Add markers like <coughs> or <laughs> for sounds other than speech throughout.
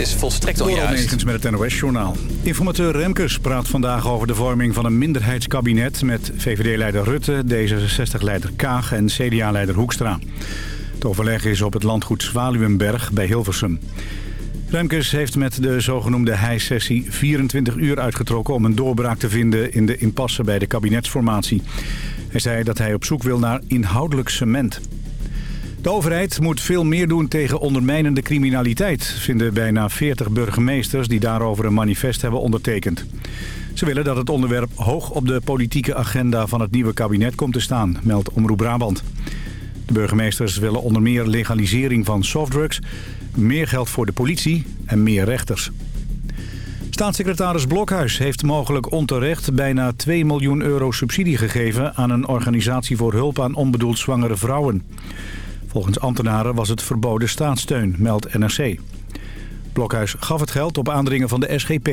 is volstrekt onjuist. met het NOS-journaal. Informateur Remkes praat vandaag over de vorming van een minderheidskabinet... met VVD-leider Rutte, D66-leider Kaag en CDA-leider Hoekstra. Het overleg is op het landgoed Zwaluwenberg bij Hilversum. Remkes heeft met de zogenoemde hijsessie 24 uur uitgetrokken... om een doorbraak te vinden in de impasse bij de kabinetsformatie. Hij zei dat hij op zoek wil naar inhoudelijk cement. De overheid moet veel meer doen tegen ondermijnende criminaliteit... vinden bijna 40 burgemeesters die daarover een manifest hebben ondertekend. Ze willen dat het onderwerp hoog op de politieke agenda van het nieuwe kabinet komt te staan, meldt Omroep Brabant. De burgemeesters willen onder meer legalisering van softdrugs, meer geld voor de politie en meer rechters. Staatssecretaris Blokhuis heeft mogelijk onterecht bijna 2 miljoen euro subsidie gegeven aan een organisatie voor hulp aan onbedoeld zwangere vrouwen. Volgens ambtenaren was het verboden staatssteun, meldt NRC. Blokhuis gaf het geld op aandringen van de SGP.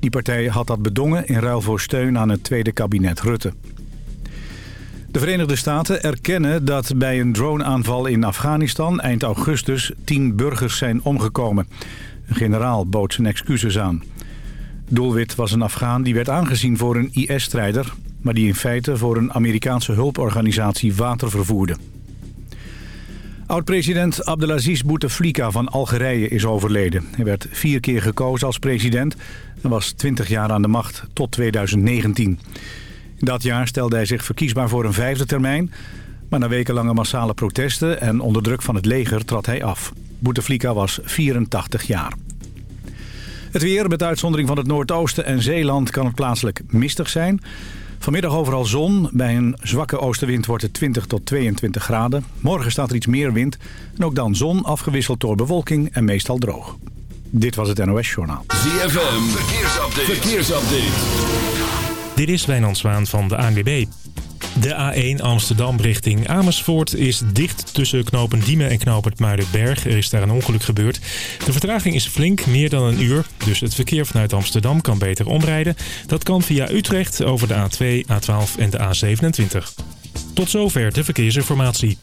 Die partij had dat bedongen in ruil voor steun aan het tweede kabinet Rutte. De Verenigde Staten erkennen dat bij een droneaanval in Afghanistan eind augustus tien burgers zijn omgekomen. Een generaal bood zijn excuses aan. Doelwit was een Afghaan die werd aangezien voor een IS-strijder... maar die in feite voor een Amerikaanse hulporganisatie water vervoerde. Oud-president Abdelaziz Bouteflika van Algerije is overleden. Hij werd vier keer gekozen als president en was 20 jaar aan de macht tot 2019. In dat jaar stelde hij zich verkiesbaar voor een vijfde termijn... maar na wekenlange massale protesten en onder druk van het leger trad hij af. Bouteflika was 84 jaar. Het weer, met uitzondering van het noordoosten en Zeeland, kan het plaatselijk mistig zijn... Vanmiddag overal zon. Bij een zwakke oostenwind wordt het 20 tot 22 graden. Morgen staat er iets meer wind. En ook dan zon, afgewisseld door bewolking en meestal droog. Dit was het NOS Journaal. ZFM, verkeersupdate. verkeersupdate. Dit is Wijnand Zwaan van de ANWB. De A1 Amsterdam richting Amersfoort is dicht tussen knopen Diemen en knopen Muidenberg. Er is daar een ongeluk gebeurd. De vertraging is flink, meer dan een uur. Dus het verkeer vanuit Amsterdam kan beter omrijden. Dat kan via Utrecht over de A2, A12 en de A27. Tot zover de verkeersinformatie.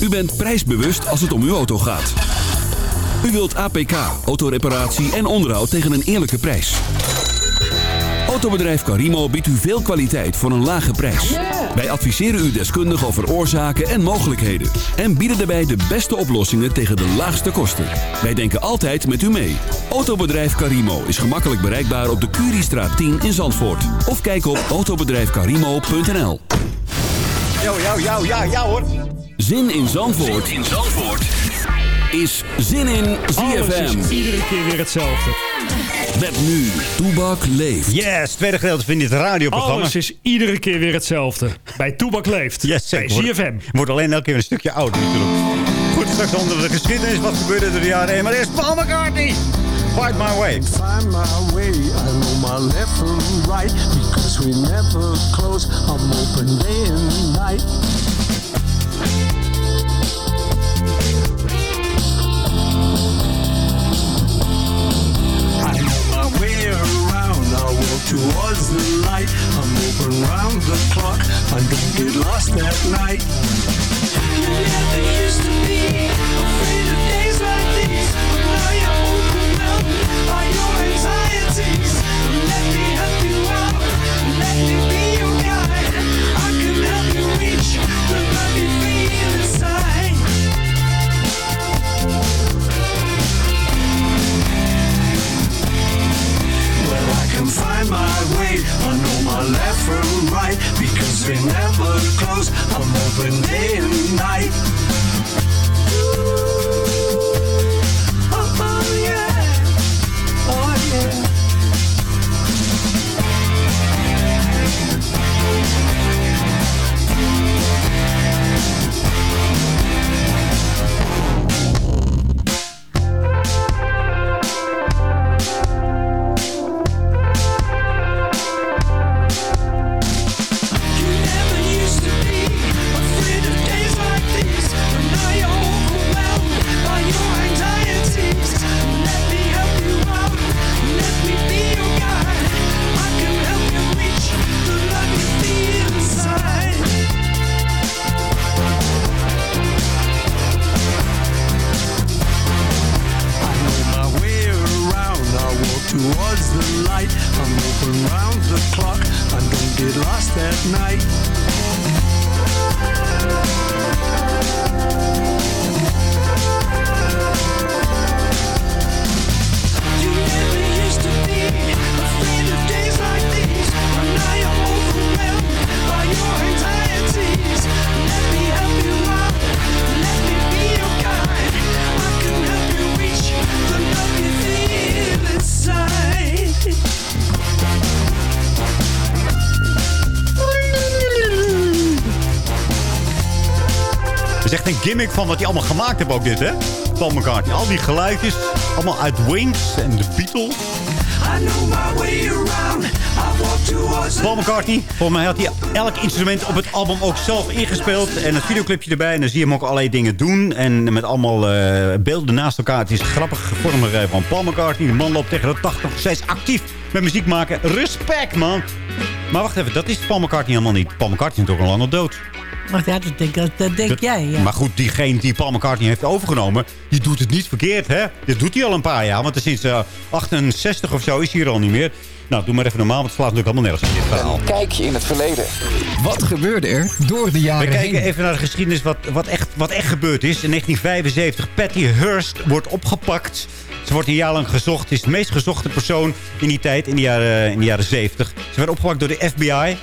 U bent prijsbewust als het om uw auto gaat. U wilt APK, autoreparatie en onderhoud tegen een eerlijke prijs. Autobedrijf Carimo biedt u veel kwaliteit voor een lage prijs. Wij adviseren u deskundig over oorzaken en mogelijkheden. En bieden daarbij de beste oplossingen tegen de laagste kosten. Wij denken altijd met u mee. Autobedrijf Carimo is gemakkelijk bereikbaar op de Curiestraat 10 in Zandvoort. Of kijk op autobedrijfcarimo.nl Yo, yo, yo, ja, ja hoor. Zin in Zandvoort, zin in Zandvoort. is Zin in ZFM. is iedere keer weer hetzelfde. Met nu, Toebak leeft. Yes, tweede gedeelte van dit radioprogramma. Alles is iedere keer weer hetzelfde. Bij Toebak leeft. Yes, bij. ZFM. Wordt alleen elke keer een stukje ouder natuurlijk. Goed, straks onder de geschiedenis. Wat gebeurde er de jaren heen. Maar eerst Paul McCartney. Fight My Way. find my way. I know my left from right because we never close. I'm open day and night. Towards the light. I'm open round the clock. I don't get lost at night. You never used to be echt een gimmick van wat die allemaal gemaakt hebben ook dit, hè? Paul McCartney. Al die geluidjes, allemaal uit Wings en de Beatles. Paul McCartney, volgens mij had hij elk instrument op het album ook zelf ingespeeld. En een videoclipje erbij. En dan zie je hem ook allerlei dingen doen. En met allemaal eh, beelden naast elkaar. Het is grappig vormgegeven van Paul McCartney. De man loopt tegen de 80 nog steeds actief met muziek maken. Respect, man. Maar wacht even, dat is Paul McCartney helemaal niet. Paul McCartney is toch al lang al dood. Maar ja, dat denk, dat, dat denk Dat- jij, ja. Maar goed, diegene die Paul McCartney heeft overgenomen... die doet het niet verkeerd, hè? Dit doet hij al een paar jaar. Want sinds eh, 68 of zo is hij er al niet meer. Nou, doe maar even normaal, want het slaat natuurlijk allemaal nergens in dit verhaal. Kijkje in het verleden. Wat gebeurde er door de We jaren kijken heen? even naar de geschiedenis wat, wat, echt, wat echt gebeurd is. In 1975, Patty Hearst wordt opgepakt. Ze wordt een jaar lang gezocht. Ze is de meest gezochte persoon in die tijd, in de jaren, in de jaren 70. Ze werd opgepakt door de FBI.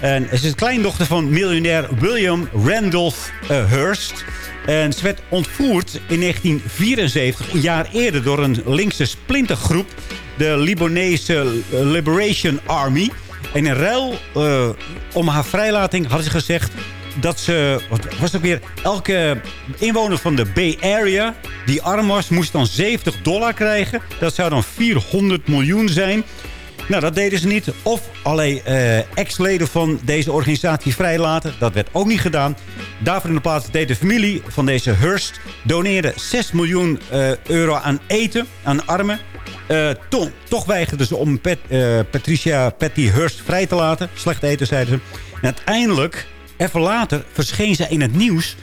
En ze is de kleindochter van miljonair William Randolph eh, Hearst. En ze werd ontvoerd in 1974, een jaar eerder, door een linkse splintergroep. De Libanese Liberation Army. En in ruil eh, om haar vrijlating hadden ze gezegd dat ze... Wat was ook weer? Elke inwoner van de Bay Area die arm was... moest dan 70 dollar krijgen. Dat zou dan 400 miljoen zijn. Nou, dat deden ze niet. Of allerlei eh, ex-leden van deze organisatie vrijlaten. Dat werd ook niet gedaan. Daarvoor in de plaats deed de familie van deze Hearst... doneerde 6 miljoen eh, euro aan eten aan armen. Eh, to- toch weigerden ze om Pat- Patricia Patty Hearst vrij te laten. Slecht eten, zeiden ze. En uiteindelijk, even later, verscheen ze in het nieuws...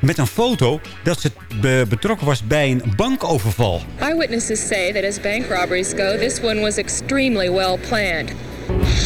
met een foto dat ze be- betrokken was bij een bankoverval. Eyewitnesses say that as bank robberies go, this one was extremely well planned.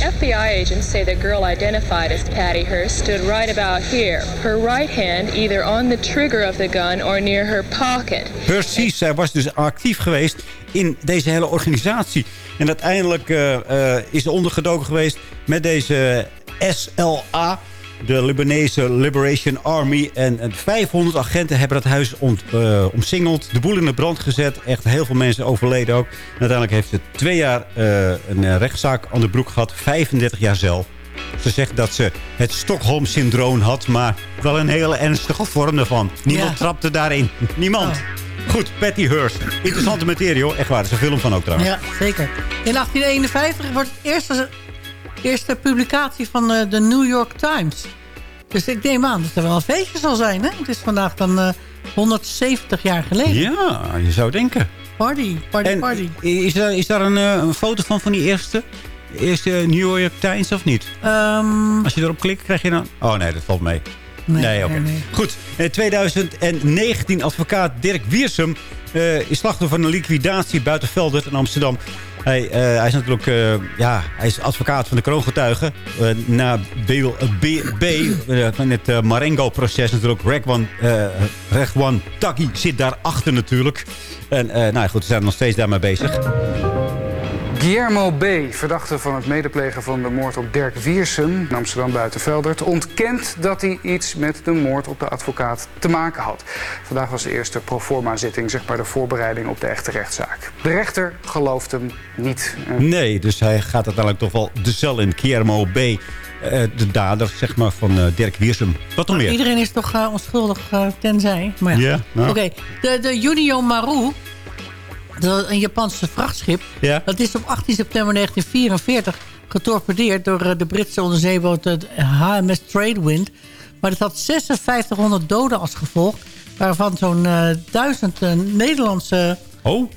FBI agents say the girl identified as Patty Hearst stood right about here, her right hand either on the trigger of the gun or near her pocket. Precies, zij was dus actief geweest in deze hele organisatie. En uiteindelijk eh, eh, is ze ondergedoken geweest met deze SLA... de Libanese Liberation Army. En, en 500 agenten hebben dat huis ont, eh, omsingeld. De boel in de brand gezet. Echt heel veel mensen overleden ook. En uiteindelijk heeft ze twee jaar eh, een eh, rechtszaak aan de broek gehad. 35 jaar cel. Ze zegt dat ze het Stockholm-syndroom had, maar wel een hele ernstige vorm ervan. Niemand Ja. trapte daarin. Niemand. Goed, Patty Hearst. Interessante materie hoor. Echt waar, er is een film van ook trouwens. Ja, zeker. In 1851 wordt het eerste, eerste publicatie van eh, de New York Times. Dus ik neem aan dat er wel een feestje zal zijn. Hè? Het is vandaag dan eh, 170 jaar geleden. Ja, je zou denken. Party, party, En party. is daar, is daar een, eh, een foto van van die eerste? Eerste New York Times of niet? Ehm, Als je erop klikt, krijg je dan... Oh nee, dat valt mee. nee, Nee, oké. nee, nee. Goed, in 2019 advocaat Dirk Wiersum eh, is slachtoffer van een liquidatie buiten Veldert in Amsterdam. Hij, eh, hij is natuurlijk eh, ja, hij is advocaat van de kroongetuigen. Eh, na B, B van het Marengo-proces natuurlijk. Rekwan, Rekwan Taghi zit daarachter natuurlijk. En nou goed, ze zijn nog steeds daarmee bezig. Guillermo B., verdachte van het medeplegen van de moord op Dirk Wiersum... in Amsterdam Buitenveldert, ontkent dat hij iets met de moord op de advocaat te maken had. Vandaag was de eerste proforma-zitting, zeg maar de voorbereiding op de echte rechtszaak. De rechter gelooft hem niet. Nee, dus hij gaat uiteindelijk toch wel de cel in. Guillermo B., eh, de dader zeg maar, van eh, Dirk Wiersum. Wat nog meer? Iedereen is toch eh, onschuldig tenzij. Maar ja. Ja, nou. Oké, de, de Junio Maru, een Japanse vrachtschip... Ja. dat is op 18 september 1944 getorpedeerd... door eh, de Britse onderzeeboot het HMS Tradewind. Maar dat had 5600 doden als gevolg... waarvan zo'n eh, duizend eh, Nederlandse Oh,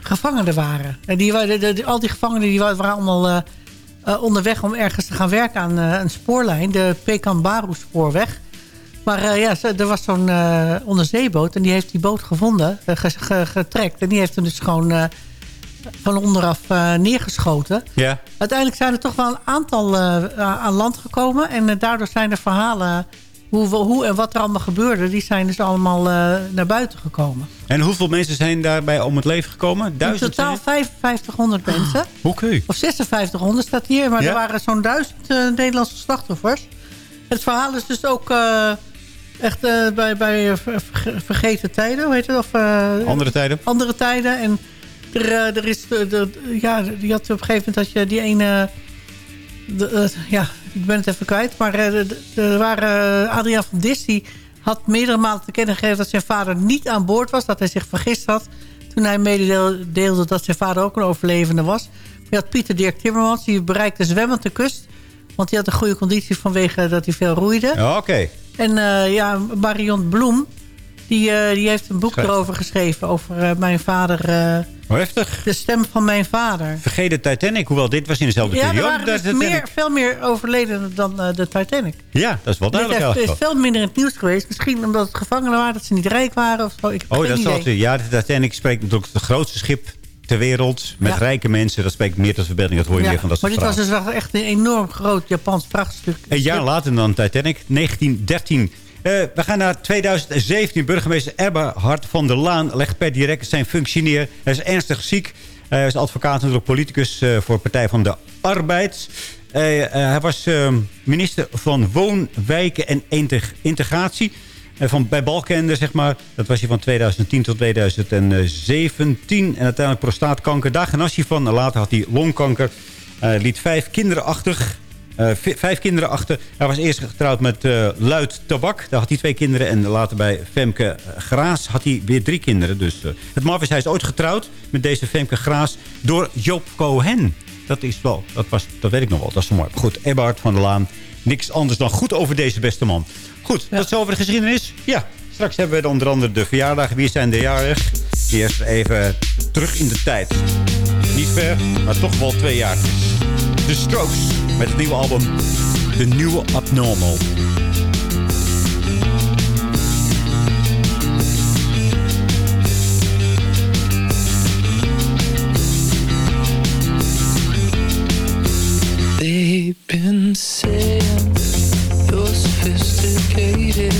gevangenen waren. En die, al die gevangenen die wa- waren allemaal eh, eh, onderweg om ergens te gaan werken aan eh, een spoorlijn. De Pekanbaru-spoorweg. Maar eh, ja, er was zo'n eh, onderzeeboot en die heeft die boot gevonden, eh, ge- ge- getrekt. En die heeft hem dus gewoon van onderaf neergeschoten. Ja. Uiteindelijk zijn er toch wel een aantal aan land gekomen. En daardoor zijn de verhalen hoe, hoe en wat er allemaal gebeurde... die zijn dus allemaal naar buiten gekomen. En hoeveel mensen zijn daarbij om het leven gekomen? In Duizend? totaal 5500 mensen. Oké. Of 5600 staat hier. Maar er waren zo'n duizend Nederlandse slachtoffers. Het verhaal is dus ook echt eh, bij, bij eh, ver- ver- vergeten tijden. Hoe heet het? Of, eh, Andere tijden? andere tijden. En er, er is... de- ja, die had op een gegeven moment dat je die ene... de, ja, ik ben het even kwijt. Maar er waren... Adriaan van Dis, die had meerdere malen te kennen gegeven... dat zijn vader niet aan boord was. Dat hij zich vergist had. Toen hij mededeelde dat zijn vader ook een overlevende was. Je had Pieter Dirk Timmermans. Die bereikte zwemmend de kust. Want die had een goede conditie vanwege dat hij veel roeide. Ja, Oké. En eh, ja, Marion Bloem, die, eh, die heeft een boek erover geschreven. Over eh, mijn vader, Hoe heftig. de stem van mijn vader. Vergeet de Titanic, hoewel dit was in dezelfde Ja, er periode. de dus meer, veel meer overleden dan de Titanic. Ja, dat is wel duidelijk heeft- is eigenlijk. veel minder in het nieuws geweest. Misschien omdat het gevangenen waren, dat ze niet rijk waren of zo. Ik heb Oh, dat zal idee. het. Ja, de Titanic spreekt natuurlijk het grootste schip ter wereld. Met Ja. rijke mensen. Dat spreekt meer tot verbeelding. Dat hoor je Ja, meer van dat maar soort dit was dus echt een enorm groot Japans vrachtstuk. Een jaar later dan Titanic, 1913. Eh, we gaan naar 2017. Burgemeester Eberhard van der Laan legt per direct zijn functie neer. Hij is ernstig ziek. Hij is advocaat en natuurlijk politicus eh, voor Partij van de Arbeid. Eh, hij was minister van Woon, Wijken en Integ- Integratie. Eh, van, bij Balkende, zeg maar. Dat was hij van 2010 tot 2017. En uiteindelijk prostaatkanker. Daar genas hij van. Later had hij longkanker. Hij liet vijf kinderen achter. Eh, vijf kinderen achter. Hij was eerst getrouwd met eh, Luid Tabak. Daar had hij twee kinderen. En later bij Femke eh, Graas had hij weer drie kinderen. Dus eh, het maf is, hij is ooit getrouwd met deze Femke Graas door Joop Cohen. Dat is wel, dat, was, dat weet ik nog wel. Dat is mooi. Goed, Eberhard van der Laan. Niks anders dan goed over deze beste man. Goed, dat is over de geschiedenis. Ja, straks hebben we onder andere de verjaardagen. Wie zijn de jarig? Eerst even terug in de tijd. Niet ver, maar toch wel twee jaar. The Strokes met het nieuwe album The New Abnormal. They've been saying you're sophisticated.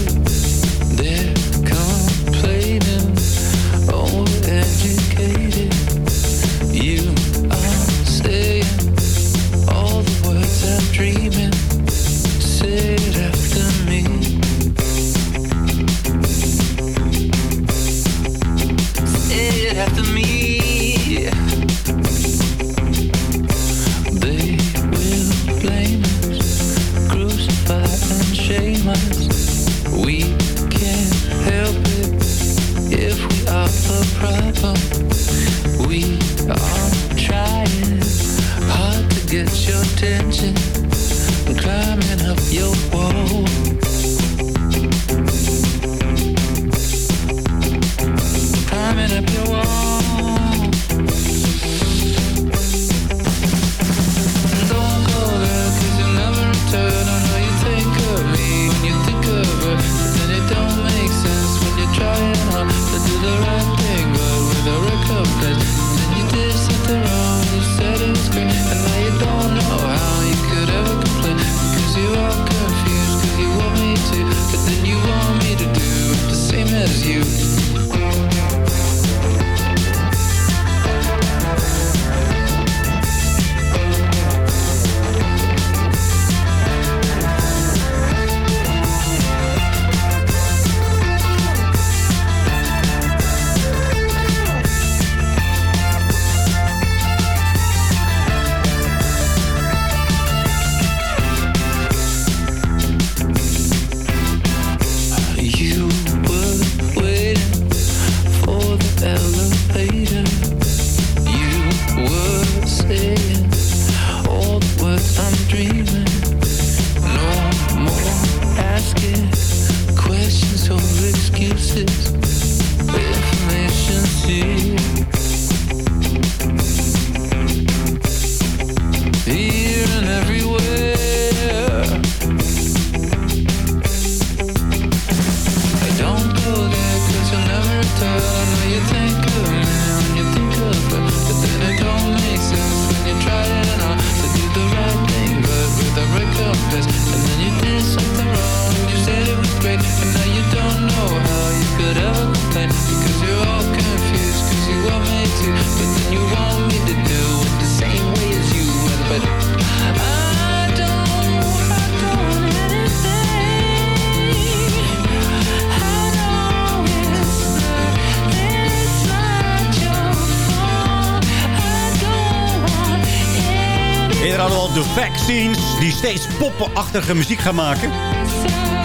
De vaccines die steeds poppenachtige muziek gaan maken.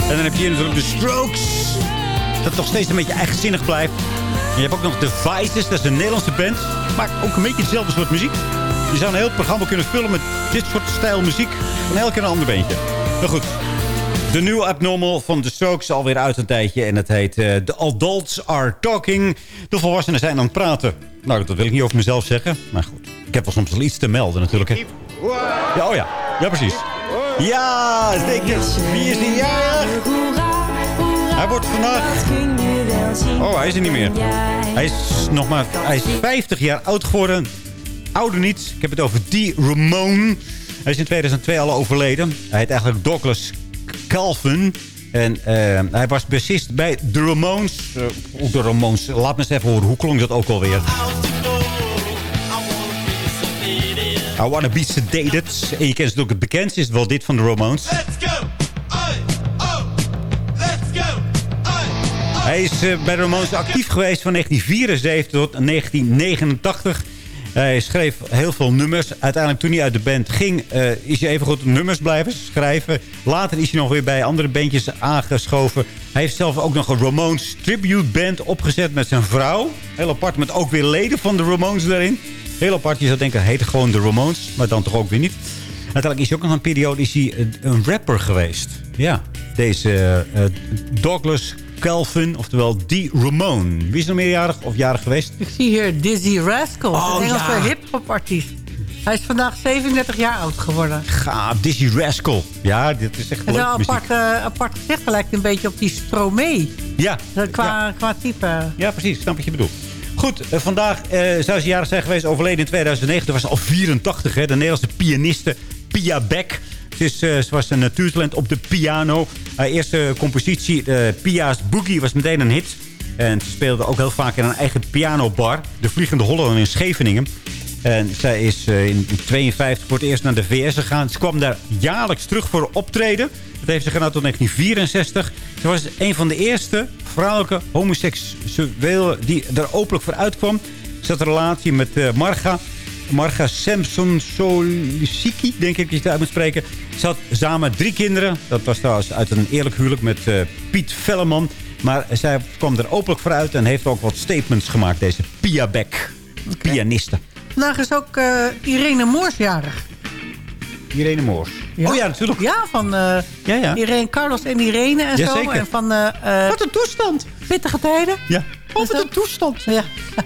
En dan heb je hier natuurlijk de Strokes. Dat nog steeds een beetje eigenzinnig blijft. Je hebt ook nog The Vices, dat is een Nederlandse band. Maakt ook een beetje hetzelfde soort muziek. Je zou een heel programma kunnen vullen met dit soort stijl muziek. Van elke een ander beentje. Maar goed, de nieuwe Abnormal van The Strokes alweer uit een tijdje. En het heet eh, The Adults Are Talking. De volwassenen zijn aan het praten. Nou, dat wil ik niet over mezelf zeggen. Maar goed, ik heb wel soms wel iets te melden natuurlijk. Hè. Ja, oh ja. Ja, precies. Ja, zeker. Wie is die jarig? Hij wordt vandaag... Oh, hij is er niet meer. Hij is nog maar... Hij is 50 jaar oud geworden. Ouder niet. Ik heb het over Dee Ramone. Hij is in 2002 al overleden. Hij heet eigenlijk Douglas Calvin. En eh, hij was bassist bij The Ramones. Uh, de Ramones. Laat me eens even horen. Hoe klonk dat ook alweer? I Wanna Be Sedated. En je kent natuurlijk het bekendste. Is het wel dit van de Ramones. Hij is uh, bij de Ramones actief geweest van 1974 tot 1989. Hij schreef heel veel nummers. Uiteindelijk toen hij uit de band ging, uh, is hij even goed nummers blijven schrijven. Later is hij nog weer bij andere bandjes aangeschoven. Hij heeft zelf ook nog een Ramones tribute band opgezet met zijn vrouw. Heel apart, met ook weer leden van de Ramones daarin. Heel apart, je zou denken, hij heette gewoon de Ramones. Maar dan toch ook weer niet. Uiteindelijk is hij ook nog een periode is hij een rapper geweest. Ja, deze uh, Douglas Calvin, oftewel Dee Ramone. Wie is er meerjarig of jarig geweest? Ik zie hier Dizzy Rascal, Oh, een Engelse ja. hip-hop artiest. Hij is vandaag 37 jaar oud geworden. Gaaf, Dizzy Rascal. Ja, dit is echt leuk wel apart, eh, apart gezegd, lijkt een beetje op die Stromae. Ja, Eh, Qua, ja. qua type. ja, precies. Snap wat je bedoelt. Goed, eh, vandaag eh, zou ze jarig zijn geweest. Overleden in 2009. Dat was al 84, hè. De Nederlandse pianiste Pia Beck. Ze, is, eh, ze was een natuurtalent op de piano. Haar eerste compositie, Pia's Boogie, was meteen een hit. En ze speelde ook heel vaak in een eigen pianobar. De Vliegende Hollander in Scheveningen. En zij is eh, in 52 voor het eerst naar de VS gegaan. Ze kwam daar jaarlijks terug voor optreden. Dat heeft ze gedaan tot 1964. Ze was een van de eerste vrouwelijke homoseksuelen die er openlijk voor uitkwam. Ze had een relatie met eh, Marga. Marga Samson Solisiki, denk ik dat je het uit moet spreken. Ze had samen drie kinderen. Dat was trouwens uit een eerlijk huwelijk met eh, Piet Velleman. Maar zij kwam er openlijk voor uit en heeft ook wat statements gemaakt. Deze Pia Beck, pianiste. Vandaag is ook eh, Irene Moors jarig. Irene Moors. Oh ja, natuurlijk. Ja, van eh, Ja, ja. Irene Carlos en Irene en zo. En van eh, Wat een toestand. pittige tijden. Ja. Oh, Is wat een toestand. Ja. <laughs>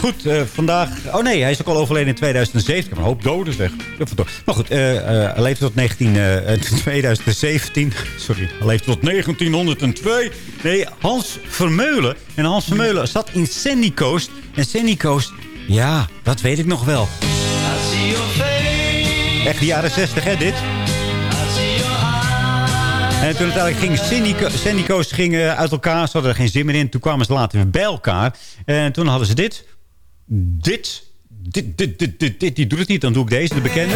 Goed, eh, vandaag... Oh nee, hij is ook al overleden in 2007. Ik heb een hoop doden, zeg. Ja. Maar goed, eh, eh, hij leefde tot 19, eh, eh, <laughs> 2017. Sorry, hij leefde tot 1902. Nee, Hans Vermeulen. En Hans Vermeulen zat in Sandy Coast. En Sandy Coast, ja, dat weet ik nog wel. Echt de jaren 60, hè, dit? En toen uiteindelijk ging Sandy, Co- Sandy Coast ging, eh, uit elkaar. Ze hadden er geen zin meer in. Toen kwamen ze later weer bij elkaar. En toen hadden ze dit. Dit. Dit, dit, dit, dit. Die doet het niet. Dan doe ik deze, de bekende.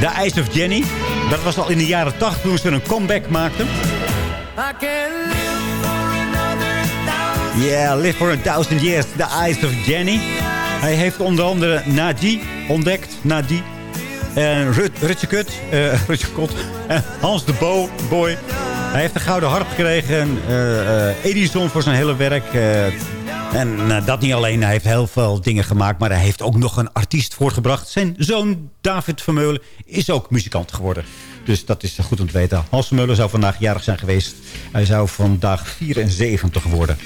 The Eyes of Jenny. Dat was al in de jaren 80 toen ze een comeback maakten. Yeah, live for a thousand years. The Eyes of Jenny. Hij heeft onder andere Nadi ontdekt. Nadi. En Rut, Rutje Kut. <laughs> Kot. En Hans de Bo, Boy. Hij heeft een gouden harp gekregen. En, eh, Edison voor zijn hele werk. en eh, dat niet alleen. Hij heeft heel veel dingen gemaakt. Maar hij heeft ook nog een artiest voortgebracht. Zijn zoon David Vermeulen is ook muzikant geworden. Dus dat is goed om te weten. Hans Vermeulen zou vandaag jarig zijn geweest. Hij zou vandaag 74 worden.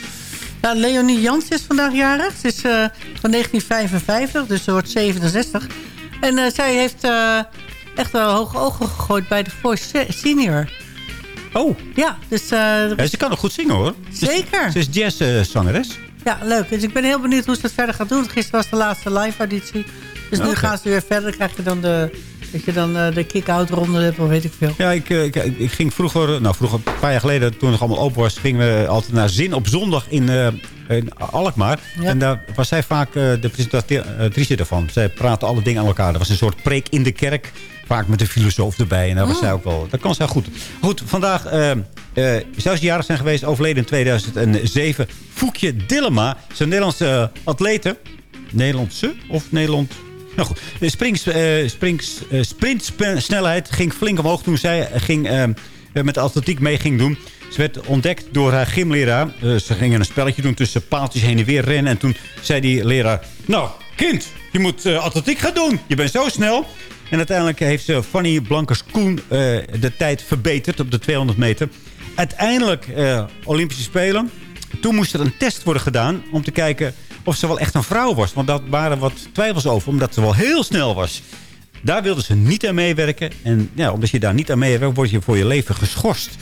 Ja, Leonie Jans is vandaag jarig. Ze is eh, van 1955, dus ze wordt 67. En eh, zij heeft eh, echt wel hoge ogen gegooid bij de Voice Se- Senior. Oh, Ja, dus ja, ze kan nog goed zingen hoor. Zeker. Ze is jazzzangeres. ja, leuk. Dus ik ben heel benieuwd hoe ze het verder gaat doen. Gisteren was de laatste live auditie. Dus nu Oké. gaan ze weer verder. Krijg je dan de, dat je dan eh, de kick-out ronde hebt of weet ik veel. Ja, ik, eh, ik, ik ging vroeger, nou vroeger, een paar jaar geleden, toen het nog allemaal open was, gingen we altijd naar Zin op zondag in, eh, in Alkmaar. Ja. En daar was zij vaak de presentatrice ervan. Zij praatte alle dingen aan elkaar. Er was een soort preek in de kerk, vaak met een filosoof erbij. En daar was zij ook wel, dat kan zij goed. Goed, vandaag eh, eh, zou ze jarig zijn geweest, overleden in 2007. Foekje Dillema, een Nederlandse atlete. Nederlandse of Nederland... Nou goed, de springs, eh, springs, eh, sprintsnelheid ging flink omhoog toen zij ging, eh, met de atletiek mee ging doen. Ze werd ontdekt door haar gymleraar. Ze gingen een spelletje doen tussen paaltjes heen en weer rennen. En toen zei die leraar... Nou, kind, je moet atletiek gaan doen. Je bent zo snel. En uiteindelijk heeft ze Fanny Blankers-Koen de tijd verbeterd op de 200 meter. Uiteindelijk Olympische Spelen. Toen moest er een test worden gedaan om te kijken of ze wel echt een vrouw was. Want daar waren wat twijfels over, omdat ze wel heel snel was. Daar wilden ze niet aan meewerken. En ja, omdat je daar niet aan meewerkt, word je voor je leven geschorst.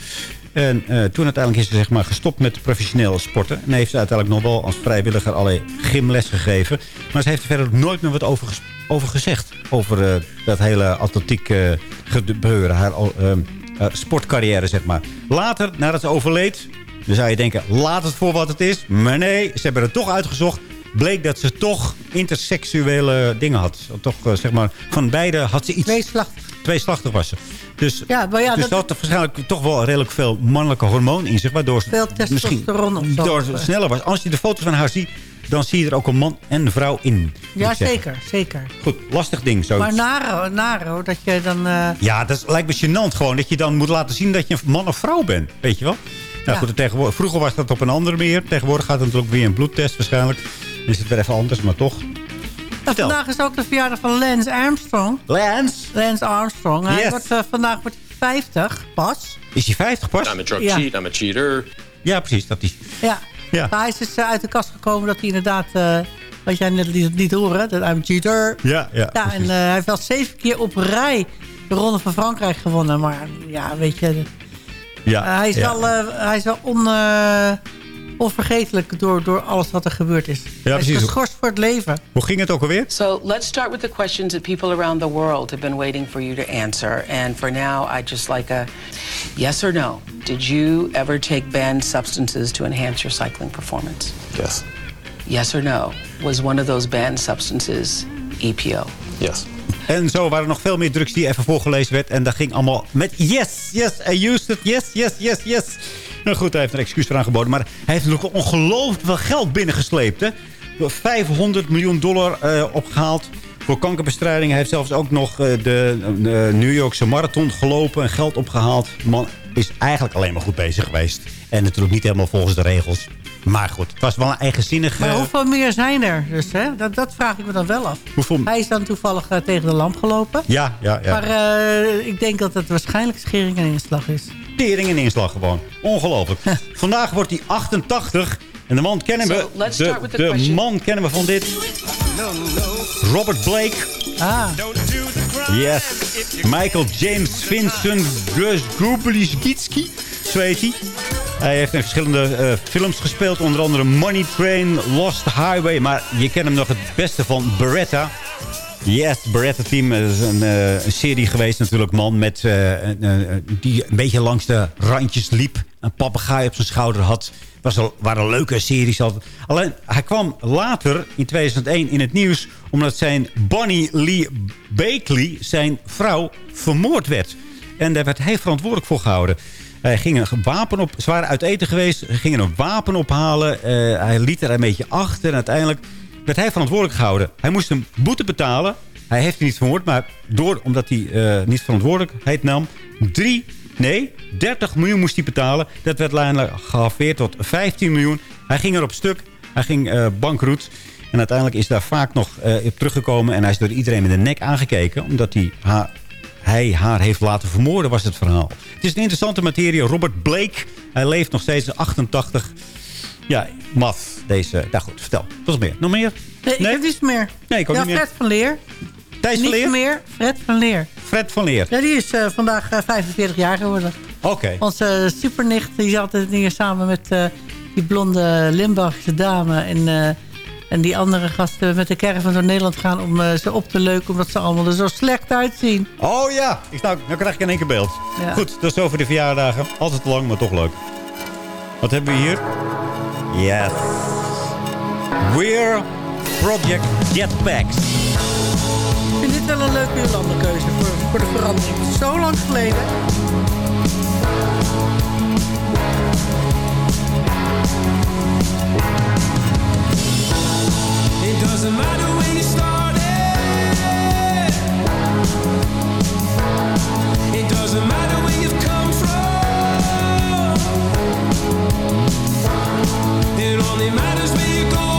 En eh, toen uiteindelijk is ze zeg maar, gestopt met professioneel sporten. En heeft ze uiteindelijk nog wel als vrijwilliger allerlei gymles gegeven. Maar ze heeft er verder nooit meer wat over, over gezegd. Over eh, dat hele atletiek eh, gebeuren. Haar sportcarrière, zeg maar. Later, nadat ze overleed... dan zou je denken, laat het voor wat het is. Maar nee, ze hebben het toch uitgezocht bleek dat ze toch interseksuele dingen had. Toch, eh, zeg maar, van beide had ze iets... Tweeslachtig. Tweeslachtig was ze. Dus, Ja, maar ja, dus dat- had waarschijnlijk toch wel redelijk veel mannelijke hormoon in zich. Waardoor ze Veel testosteron of zo. door ze sneller was. Als je de foto's van haar ziet, dan zie je er ook een man en een vrouw in. Ja, zeker, zeker. Goed, lastig ding. Zo. Maar nare, nare hoor, dat je dan... eh, Ja, dat lijkt me gênant gewoon. Dat je dan moet laten zien dat je een man of vrouw bent. Weet je wel? Nou Ja. goed, tegenwoordig, vroeger was dat op een andere manier. Tegenwoordig gaat het natuurlijk weer een bloedtest waarschijnlijk. Dan is het weer even anders, maar toch. nou, vandaag is ook de verjaardag van Lance Armstrong. Lance? Lance Armstrong. Hij Yes. wordt, eh, vandaag wordt hij 50 pas. Is hij 50 pas? I'm a drug Ja. cheat, I'm a cheater. Ja, precies. Dat is. Ja. Ja. Maar hij is dus eh, uit de kast gekomen dat hij inderdaad... eh, wat jij net liet, liet horen, dat I'm a cheater. Ja, ja. Ja, en eh, hij heeft wel zeven keer op rij de Ronde van Frankrijk gewonnen. Maar ja, weet je... ja, hij is ja. wel, eh, hij is wel on, eh, onvergetelijk door, door alles wat er gebeurd is. hij precies. is geschorst voor het leven. Hoe ging het ook alweer? So let's start with the questions that people around the world have been waiting for you to answer. And for now, I just like a yes or no. Did you ever take banned substances to enhance your cycling performance? Yes. Yes or no. Was one of those banned substances EPO? Yes. En zo waren er nog veel meer drugs die even voorgelezen werd. En dat ging allemaal met yes, yes, I used it, yes, yes, yes, yes. <laughs> Nou goed, hij heeft er excuus voor aangeboden. Maar hij heeft natuurlijk ongelooflijk veel geld binnengesleept. Hè? 500 miljoen dollar eh, opgehaald voor kankerbestrijding. Hij heeft zelfs ook nog eh, de, de New Yorkse marathon gelopen en geld opgehaald. De man is eigenlijk alleen maar goed bezig geweest. En natuurlijk niet helemaal volgens de regels. Maar goed, het was wel een eigenzinnig... Maar eh, hoeveel meer zijn er dus? Hè? Dat, dat vraag ik me dan wel af. Hoeveel- Hij is dan toevallig eh, tegen de lamp gelopen. Ja, ja, ja. Maar eh, ik denk dat het waarschijnlijk schering en inslag is. Tering en inslag gewoon. Ongelooflijk. <laughs> Vandaag wordt hij 88. En de man kennen we. So, de, de question. man kennen we van dit. Robert Blake. Ah, Yes. Michael James Vincent Gubelski. Zo heet hij. Hij heeft in verschillende eh, films gespeeld. Onder andere Money Train, Lost Highway. Maar je kent hem nog het beste van Beretta. Yes, Beretta Team. Dat is een, eh, een serie geweest natuurlijk. Man met, eh, eh, die een beetje langs de randjes liep. Een papegaai op zijn schouder had. Was al, waren leuke series. Alleen, hij kwam later in 2001 in het nieuws... omdat zijn Bonnie Lee Bakley, zijn vrouw, vermoord werd. En daar werd hij verantwoordelijk voor gehouden. Hij ging een wapen op. Ze waren uit eten geweest. Gingen een wapen ophalen. Eh, hij liet er een beetje achter. En uiteindelijk werd hij verantwoordelijk gehouden. Hij moest een boete betalen. Hij heeft niet vermoord. Maar door, omdat hij eh, niet verantwoordelijkheid nam. Drie, nee, 30 miljoen moest hij betalen. Dat werd uiteindelijk gehalveerd tot 15 miljoen. Hij ging er op stuk. Hij ging eh bankroet. En uiteindelijk is daar vaak nog eh, op teruggekomen. En hij is door iedereen met de nek aangekeken. Omdat hij haar hij haar heeft laten vermoorden, was het verhaal. Het is een interessante materie. Robert Blake, hij leeft nog steeds 88. Ja, maf. Deze, nou goed, vertel. Wat is meer? Nog meer? nee, ik heb niets meer. Nee, ik ook ja, niet meer. Fred van Leer. Thijs van Niets Leer? meer. Fred van Leer. Fred van Leer. Ja, die is eh, vandaag eh, 45 jaar geworden. Oké. Onze supernicht die zat het hier samen met eh, die blonde Limburgse dame. En, eh, en die andere gasten met de caravan door Nederland gaan om eh, ze op te leuken. Omdat ze allemaal er zo slecht uitzien. Oh ja, ik, nou, nou krijg ik in één keer beeld. Ja. Goed, dat is over de verjaardagen. Altijd te lang, maar toch leuk. Wat hebben we hier? Yes. We're Project Jetpacks. Ik vind dit wel een leuke Jolandekeuze voor, voor de verandering. Zo lang geleden. It doesn't matter when you started It doesn't matter when you come It only matters where you go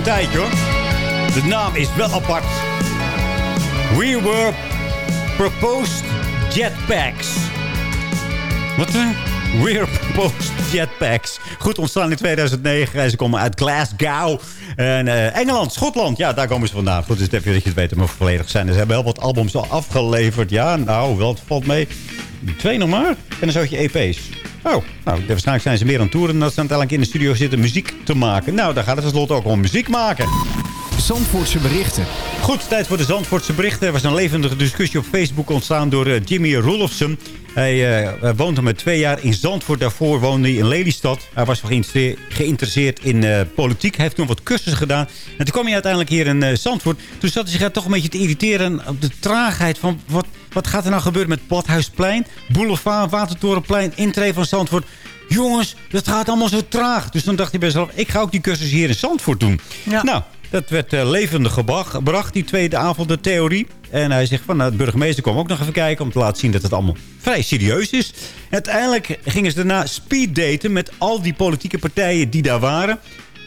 een tijdje hoor. De naam is wel apart. We were proposed jetpacks. Wat hè? We were proposed jetpacks. Goed ontstaan in 2009. En ze komen uit Glasgow. En eh, Engeland, Schotland. Ja, daar komen ze vandaan. Goed, dus even dat je het weet. Maar volledig zijn. Ze hebben wel wat albums al afgeleverd. Ja, nou, wel, het valt mee. Twee nog maar. En een zootje EP's. Oh, nou, waarschijnlijk zijn ze meer aan het toeren... dan dat ze uiteindelijk in de studio zitten muziek te maken. Nou, daar gaat het tenslotte ook om muziek maken. Zandvoortse berichten. Goed, tijd voor de Zandvoortse berichten. Er was een levendige discussie op Facebook ontstaan door eh, Jimmy Rolofsen. Hij uh, woont al met twee jaar in Zandvoort. Daarvoor woonde hij in Lelystad. Hij was geïnteresseerd, geïnteresseerd in uh, politiek. Hij heeft toen wat cursussen gedaan. En toen kwam hij uiteindelijk hier in uh, Zandvoort. Toen zat hij zich toch een beetje te irriteren op de traagheid van... wat, wat gaat er nou gebeuren met Badhuisplein, Boulevard, Watertorenplein, intree van Zandvoort... Jongens, dat gaat allemaal zo traag. Dus dan dacht hij bij zichzelf, ik ga ook die cursus hier in Zandvoort doen. Ja. Nou, dat werd uh, levendig gebracht, die tweede avond, de theorie. En hij zegt van, nou, de burgemeester kwam ook nog even kijken... om te laten zien dat het allemaal vrij serieus is. Uiteindelijk gingen ze daarna speeddaten met al die politieke partijen die daar waren.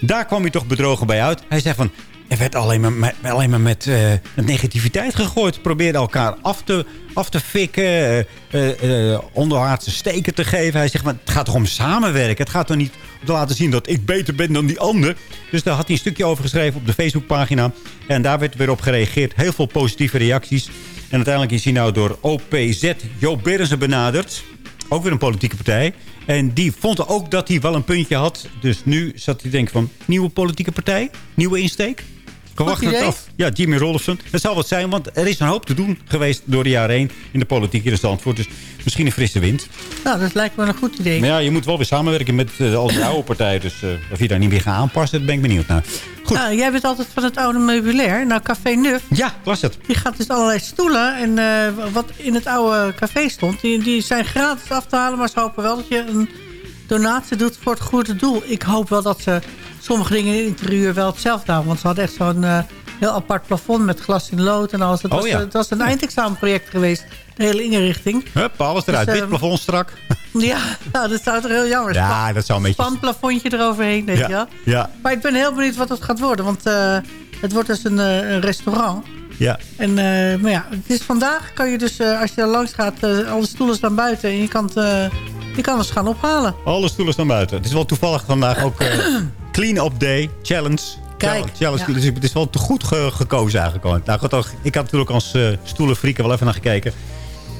Daar kwam hij toch bedrogen bij uit. Hij zei van, er werd alleen maar met, alleen maar met, uh, met negativiteit gegooid. Probeerde elkaar af te, af te fikken. Uh, uh, onderwaartse steken te geven. Hij zegt, maar het gaat toch om samenwerken. Het gaat toch niet laten zien dat ik beter ben dan die ander. Dus daar had hij een stukje over geschreven op de Facebookpagina. En daar werd weer op gereageerd. Heel veel positieve reacties. En uiteindelijk is hij nou door OPZ Joop Berensen benaderd. Ook weer een politieke partij. En die vond ook dat hij wel een puntje had. Dus nu zat hij denken van, nieuwe politieke partij? Nieuwe insteek? We wachten het af. Ja, Jimmy Rolfson. Dat zal wat zijn, want er is een hoop te doen geweest door de jaren heen in de politiek in Zandvoort. Dus misschien een frisse wind. Nou, dat lijkt me een goed idee. Maar ja, je moet wel weer samenwerken met uh, al die <coughs> oude partijen. Dus uh, of je daar niet meer gaat aanpassen, dat ben ik benieuwd naar. Goed. Nou, jij bent altijd van het oude meubilair. Nou, Café Nuf. Ja, was het. Die gaat dus allerlei stoelen. En uh, wat in het oude café stond, die, die zijn gratis af te halen. Maar ze hopen wel dat je een donatie doet voor het goede doel. Ik hoop wel dat ze sommige dingen in het interieur wel hetzelfde houden. Want ze hadden echt zo'n uh, heel apart plafond met glas in lood en alles. Het, Oh, was, ja. het was een eindexamenproject geweest, de hele inrichting. Hup, alles eruit. Dus, Wit ehm, plafond strak. <laughs> Ja, nou, dat zou toch heel jammer zijn. Ja, dat zou een beetje... Spanplafondje eroverheen, weet je wel. Ja, ja, Maar ik ben heel benieuwd wat het gaat worden. Want eh, het wordt dus een, eh, een restaurant. ja. En, eh, maar ja, het is vandaag kan je dus, eh, als je er langs gaat, eh, alle stoelen staan buiten. En je kan het, eh, je kan het gaan ophalen. Alle stoelen staan buiten. Het is wel toevallig vandaag ook eh, <clears throat> clean-up day, challenge. Kijk, challenge. ja. Dus het is wel te goed ge- gekozen eigenlijk. Nou, goed, ik had natuurlijk als uh, stoelenfrieken wel even naar gekeken.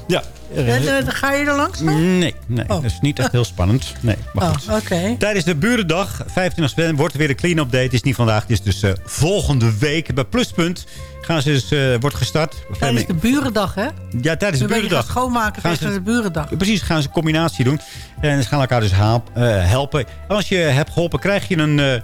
Ja. Eh, eh, ga je er langs? dan? nee, nee Oh. dat is niet echt heel spannend. Nee, maar goed. Oh, oké. Tijdens de Burendag, 25 september, wordt er weer een clean-up day. Het is niet vandaag, het is dus eh, volgende week. Bij Pluspunt gaan ze dus, wordt gestart. Tijdens de burendag, hè? Ja, tijdens de Burendag. schoonmaken Gaan tegen ze- de burendag. Precies, gaan ze een combinatie doen. En ze gaan elkaar dus haal- helpen. En als je hebt geholpen, krijg je een,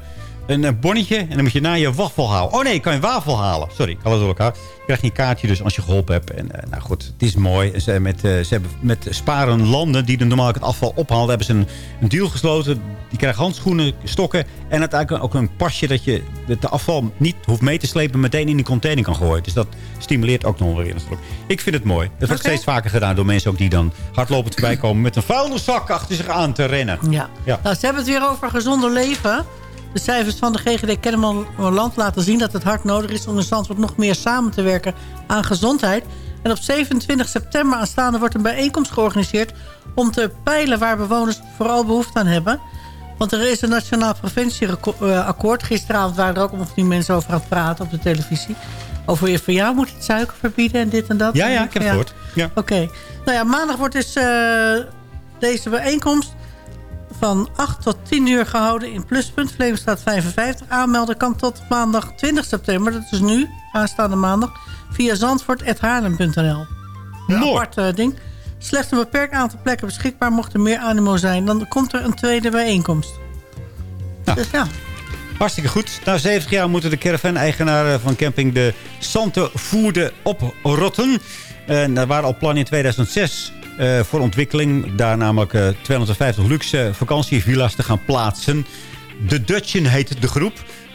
een, een bonnetje. En dan moet je na je wafel halen. Oh nee, je kan je wafel halen. Sorry, ik het door elkaar. Je krijgt je kaartje dus als je geholpen hebt. En eh, nou goed, het is mooi. Ze, met, eh, ze hebben met sparen landen die dan normaal het afval ophalen... hebben ze een, een deal gesloten. Die krijgen handschoenen, stokken... en uiteindelijk ook een pasje dat je het afval niet hoeft mee te slepen... meteen in die container kan gooien. Dus dat stimuleert ook nog weer natuurlijk. Ik vind het mooi. Het wordt steeds vaker gedaan door mensen ook die dan hardlopend voorbij komen... met een vuilniszak achter zich aan te rennen. Ja. Ja. Nou, ze hebben het weer over gezonder leven. De cijfers van de GGD Kennemerland laten zien dat het hard nodig is... om in Zandvoort nog meer samen te werken aan gezondheid. En op 27 september aanstaande wordt een bijeenkomst georganiseerd... om te peilen waar bewoners vooral behoefte aan hebben. Want er is een nationaal preventieakkoord. Gisteravond waren er ook of die mensen over aan het praten op de televisie. Over je van jou moet het suiker verbieden en dit en dat. Ja, ja, ik heb het gehoord. Ja. Oké. Nou ja, maandag wordt dus eh, deze bijeenkomst van 8 tot 10 uur gehouden in Pluspunt. Vleemstraat 55. Aanmelden kan tot maandag 20 september. Dat is nu, aanstaande maandag. Via zandvoort.haarlem.nl. Een apart eh, ding. Slechts een beperkt aantal plekken beschikbaar. Mocht er meer animo zijn, dan komt er een tweede bijeenkomst. Ja. Dus ja. Hartstikke goed. Na 70 jaar moeten de caravan-eigenaren van camping de Sante Voerde oprotten. En er waren al plannen in 2006 eh, voor ontwikkeling. Daar namelijk eh, 250 luxe vakantievilla's te gaan plaatsen. De Dutchen heet de groep.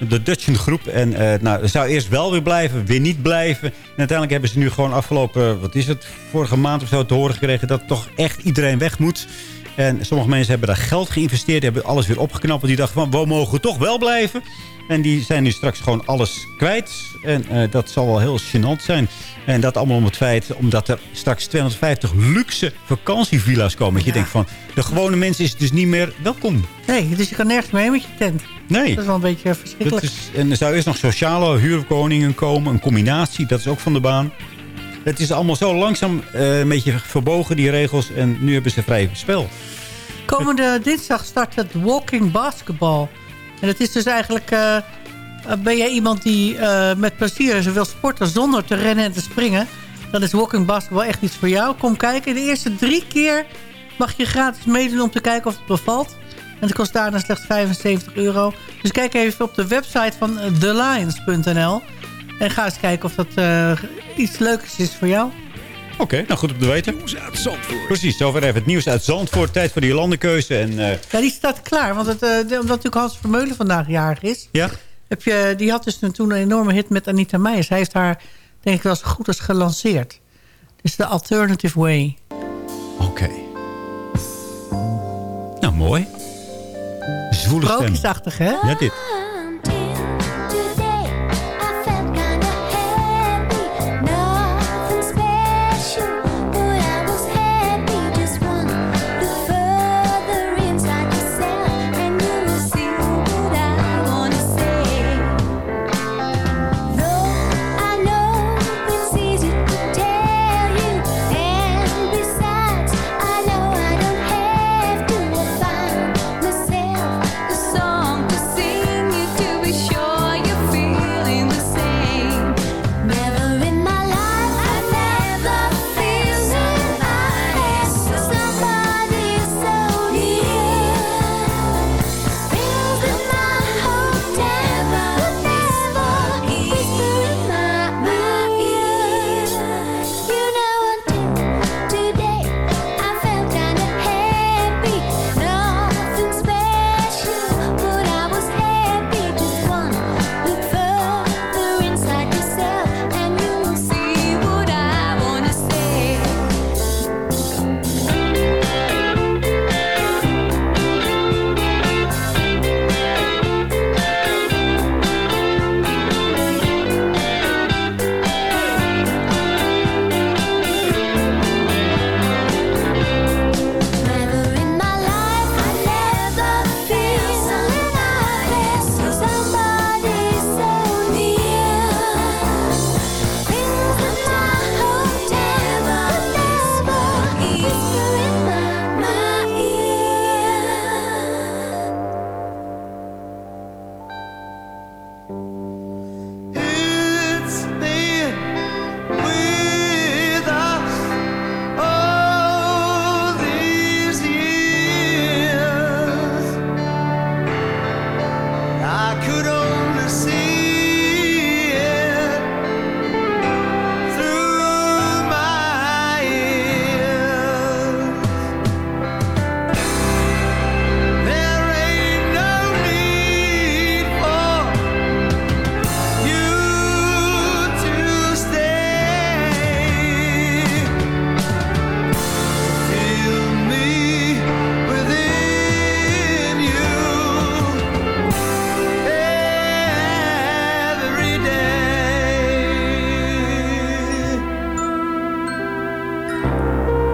De Dutchen groep. En eh nou, zou eerst wel weer blijven, weer niet blijven. En uiteindelijk hebben ze nu gewoon afgelopen, wat is het, vorige maand of zo te horen gekregen... dat toch echt iedereen weg moet. En sommige mensen hebben daar geld geïnvesteerd. Hebben alles weer opgeknapt. Want die dachten van, we mogen toch wel blijven. En die zijn nu straks gewoon alles kwijt. En eh, dat zal wel heel gênant zijn. En dat allemaal om het feit, omdat er straks 250 luxe vakantievilla's komen. Dat je denkt van, de gewone mensen is dus niet meer welkom. Nee, dus je kan nergens mee met je tent. Nee. Dat is wel een beetje Dat verschrikkelijk. is, en er zou eerst nog sociale huurwoningen komen. Een combinatie, dat is ook van de baan. Het is allemaal zo langzaam eh, een beetje verbogen, die regels. En nu hebben ze vrij spel. Komende dinsdag start het walking basketball. En het is dus eigenlijk... eh, eh, ben jij iemand die eh, met plezier wil sporten zonder te rennen en te springen... dan is walking basketball echt iets voor jou. Kom kijken. De eerste drie keer mag je gratis meedoen om te kijken of het bevalt. En het kost daarna slechts 75 euro. Dus kijk even op de website van thelions.nl. En ga eens kijken of dat iets leuks is voor jou. Oké, nou goed om te weten. Nieuws uit Zandvoort. Precies, zover even het nieuws uit Zandvoort. Tijd voor die landenkeuze. En, eh, Ja, die staat klaar. Want het, eh, de- omdat natuurlijk Hans Vermeulen vandaag jarig is... ja? Heb je, die had dus toen een enorme hit met Anita Meijers. Hij heeft haar, denk ik wel zo goed als gelanceerd. Dus de Alternative Way. Oké. Nou, mooi. Zwoele stem. Hè? Ja, dit.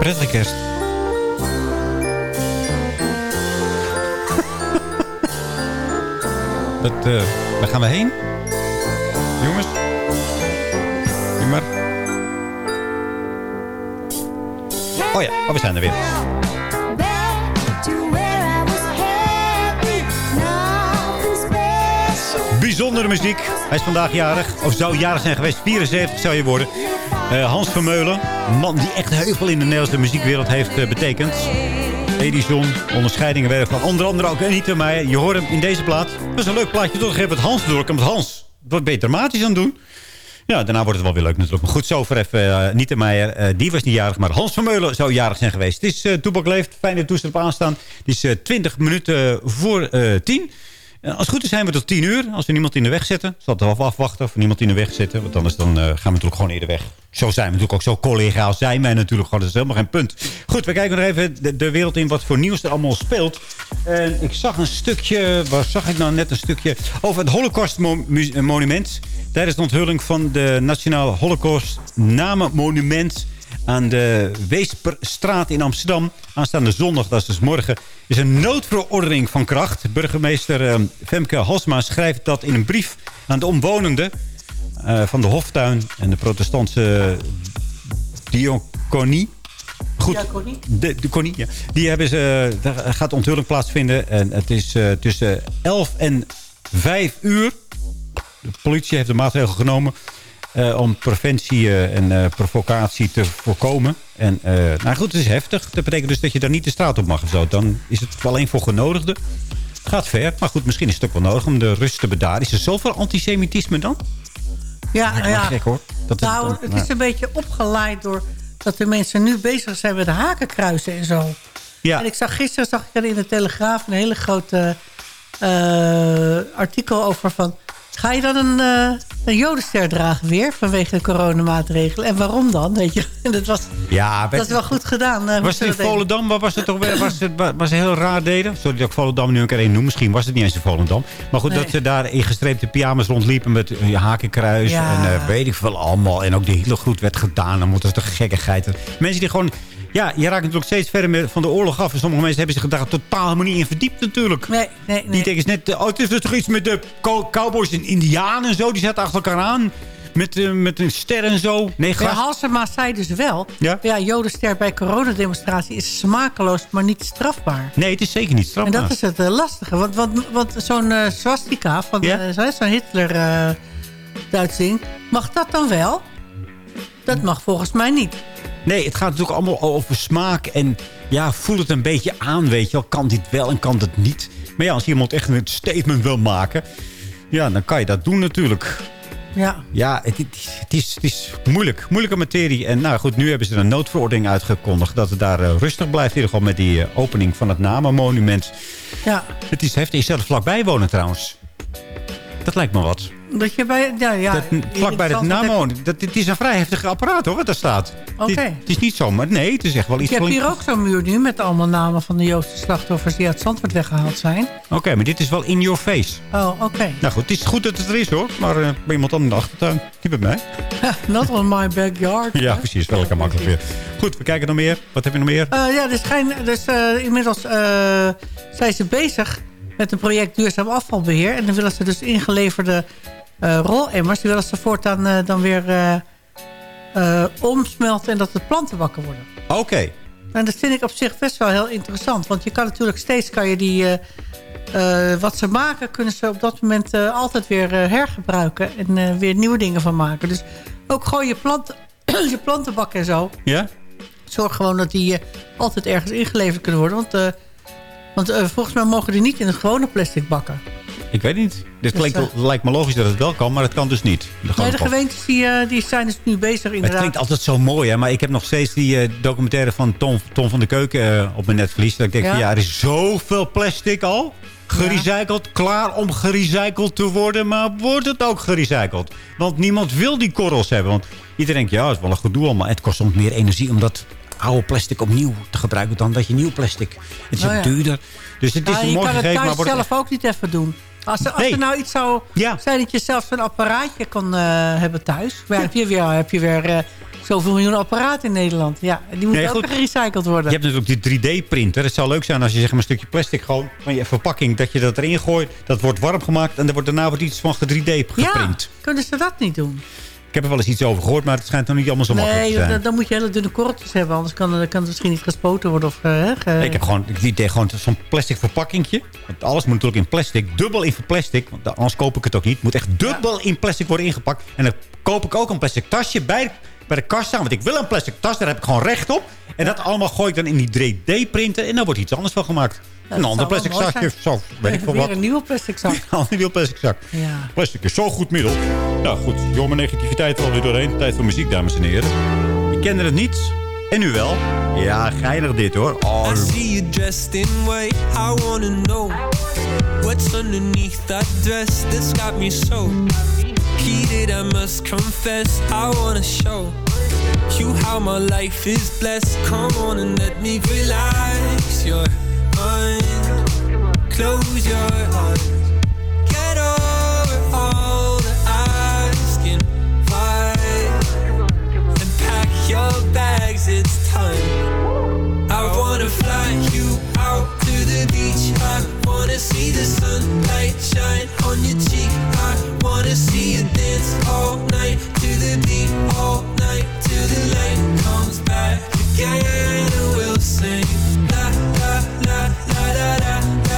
Prettige kerst. <laughs> Dat, waar gaan we heen? Jongens? Nu maar. Oh ja, oh, we zijn er weer. Bijzondere muziek. Hij is vandaag jarig. Of zou jarig zijn geweest. 74 zou je worden. Eh, Hans Vermeulen. Man die echt heel veel in de Nederlandse muziekwereld heeft eh, betekend. Edison, onderscheidingen werden van onder andere ook Meijer. Je hoort hem in deze plaat. Dat is een leuk plaatje doorgegeven met Hans door. Met Hans, wat ben je dramatisch aan het doen? Ja, daarna wordt het wel weer leuk natuurlijk. Maar goed, zover even uh, Anita Meijer. eh, die was niet jarig, maar Hans Vermeulen zou jarig zijn geweest. Het is uh, Toepak Leeft. Fijn dat toestel op aanstaan. Het is eh, 20 minuten voor eh 10. Eh, als het goed is zijn we tot 10 uur. Als we niemand in de weg zetten. Zal het afwachten of we niemand in de weg zetten. Want anders dan, eh, gaan we natuurlijk gewoon eerder weg. Zo zijn we natuurlijk ook zo collegaal. Zijn wij natuurlijk gewoon. Dat is helemaal geen punt. Goed, we kijken nog even de, wereld in wat voor nieuws er allemaal speelt. En ik zag een stukje... Waar zag ik nou net een stukje? Over het Holocaust monument. Tijdens de onthulling van de Nationaal Holocaust Namenmonument aan de Weesperstraat in Amsterdam. Aanstaande zondag, dat is dus morgen, is een noodverordening van kracht. Burgemeester eh, Femke Halsma schrijft dat in een brief aan de omwonenden eh, van de Hoftuin en de protestantse diaconie. Goed, Diaconie? de, de konie, ja. Die hebben ze, eh, daar gaat onthulling plaatsvinden. En het is eh, tussen 11 en 5 uur. De politie heeft de maatregel genomen eh, om preventie eh, en eh, provocatie te voorkomen. En nou goed, het is heftig. Dat betekent dus dat je daar niet de straat op mag of zo. Dan is het alleen voor genodigden. Gaat ver. Maar goed, misschien is het ook wel nodig om de rust te bedaren. Is er zoveel antisemitisme dan? Ja, me ja. gek hoor. Dat het nou, dan- het is een beetje opgeleid door dat de mensen nu bezig zijn met hakenkruisen en zo. Ja. En ik zag gisteren zag ik er in de Telegraaf een hele grote artikel over van... Ga je dan een, een jodenster dragen weer vanwege de coronamaatregelen? En waarom dan? Weet je? <laughs> Dat, was, Ja, dat is wel goed gedaan. eh, Was het in. Volendam? Waar was het toch weer? Was het, was het heel raar deden? Sorry dat ik Volendam nu een keer één noem. Misschien was het niet eens in Volendam. Maar goed, Nee. dat ze daar in gestreepte pyjama's rondliepen met een hakenkruis. Ja. En eh, weet ik veel allemaal. En ook de Hitlergroet werd gedaan. Dan moet dat toch gekkigheid. Mensen die gewoon... Ja, je raakt natuurlijk steeds verder van de oorlog af. En sommige mensen hebben zich daar totaal helemaal niet in verdiept natuurlijk. Nee, nee, nee. Die denken net... Oh, het is dus toch iets met de cow- cowboys en indianen en zo. Die zaten achter elkaar aan. Met, eh, met een ster en zo. Nee, Maar gast. Halsema zei dus wel... Ja? jodenster bij coronademonstratie is smakeloos, maar niet strafbaar. Nee, het is zeker niet En strafbaar. dat is het eh, lastige. Want, want, want zo'n eh, swastika van Ja? zo- zo'n Hitler-duitsing... mag dat dan wel? Dat mag volgens mij niet. Nee, het gaat natuurlijk allemaal over smaak. En ja, voel het een beetje aan, weet je wel. Kan dit wel en kan dit niet? Maar ja, als iemand echt een statement wil maken... Ja, dan kan je dat doen natuurlijk. Ja. Ja, het, het is, het, moeilijk. Moeilijke materie. En nou goed, nu hebben ze een noodverordening uitgekondigd... dat het daar eh, rustig blijft. In ieder geval met die eh, opening van het namenmonument. ja. Het is heftig. Zelf vlakbij wonen trouwens. Dat lijkt me wat. Dat je bij... Ja, ja, dat, vlakbij het Zandvoort heb- naamwonen. Dat, het is een vrij heftig apparaat hoor, wat daar staat. Oké. Het, het is niet zomaar. Nee, het is echt wel iets... heb van- hier ook zo'n muur nu met allemaal namen van de Joodse slachtoffers... die uit Zandvoort weggehaald zijn. Oké, maar dit is wel in your face. Oh, oké. Nou goed, het is goed dat het er is hoor. Maar eh, bij iemand anders in de achtertuin. Niet bij mij. <laughs> Not on my backyard. Ja, precies. Wel lekker makkelijk weer. Goed, we kijken nog meer. Wat heb je nog meer? Eh, ja, dus, schijn, dus eh, inmiddels zijn ze bezig met een project duurzaam afvalbeheer. En dan willen ze dus ingeleverde rolemmers... die willen ze voortaan eh, dan weer eh, eh, omsmelten... en dat het plantenbakken worden. Oké. En dat vind ik op zich best wel heel interessant. Want je kan natuurlijk steeds kan je die... eh, eh, wat ze maken, kunnen ze op dat moment eh, altijd weer eh, hergebruiken. En eh, weer nieuwe dingen van maken. Dus ook gewoon je, plant, <clears throat> je plantenbak en zo. Ja? Zorg gewoon dat die eh, altijd ergens ingeleverd kunnen worden. Want, eh, want eh, volgens mij mogen die niet in een gewone plastic bakken. Ik weet niet. Dit Dus, klinkt, eh, lijkt me logisch dat het wel kan, maar het kan dus niet. De Nee, gemeentes die, eh, die zijn dus nu bezig Het inderdaad. klinkt altijd zo mooi, hè? maar ik heb nog steeds die eh, documentaire van Tom, Tom van de Keuken op mijn netvlies. Dat ik denk, Ja? van, ja, er is zoveel plastic al. Gerecycled, klaar om gerecycled te worden. Maar wordt het ook gerecycled? Want niemand wil die korrels hebben. Want iedereen denkt, ja, het is wel een gedoe allemaal. Het kost soms meer energie om dat oude plastic opnieuw te gebruiken... dan dat je nieuw plastic. Het is Oh, ook duurder. Dus het is Ja, een je mooi kan het thuis maar zelf ook niet even doen. Als, er, als Nee. er nou iets zou Ja. zijn dat je zelf zo'n apparaatje kan eh, hebben thuis. Maar heb je weer, heb je weer eh, zoveel miljoen apparaten in Nederland. Ja, die moeten Nee, ook gerecycled worden. Je hebt natuurlijk die 3D-printer. Het zou leuk zijn als je zeg maar, een stukje plastic gewoon van je verpakking... dat je dat erin gooit, dat wordt warm gemaakt... en er wordt daarna wordt iets van 3D ja, geprint. kunnen ze dat niet doen? Ik heb er wel eens iets over gehoord, maar het schijnt nog niet allemaal zo makkelijk Nee, te zijn. dan, dan moet je hele dunne korreltjes hebben. Anders kan, kan het misschien niet gespoten worden. Of, eh, ge- Ik heb gewoon het idee, gewoon zo'n plastic verpakkingje. Want alles moet natuurlijk in plastic. Dubbel in plastic. Want anders koop ik het ook niet. Het moet echt dubbel in plastic worden ingepakt. En dan koop ik ook een plastic tasje bij, bij de kassa. Want ik wil een plastic tas. Daar heb ik gewoon recht op. En dat allemaal gooi ik dan in die 3D-printer. En dan wordt iets anders van gemaakt. een ander plastic zakje. Zo, weet ik <laughs> veel Weer wat. een nieuwe plastic zak. <laughs> Een ander nieuw plastic zak. Ja. Plastic is zo'n goed middel. Nou goed, mijn negativiteit er alweer doorheen. Tijd voor muziek, dames en heren. Je kende het niet. En nu wel. Ja, geinig dit hoor. Oh, I see you dressed in white. I wanna know what's underneath that dress that's got me so heated. I must confess, I wanna show you how my life is blessed. Come on and let me relax your mind. Close your eyes. Your bags. It's time. I wanna fly you out to the beach. I wanna see the sunlight shine on your cheek. I wanna see you dance all night to the beat, all night till the light comes back again. And we'll sing la la la la la la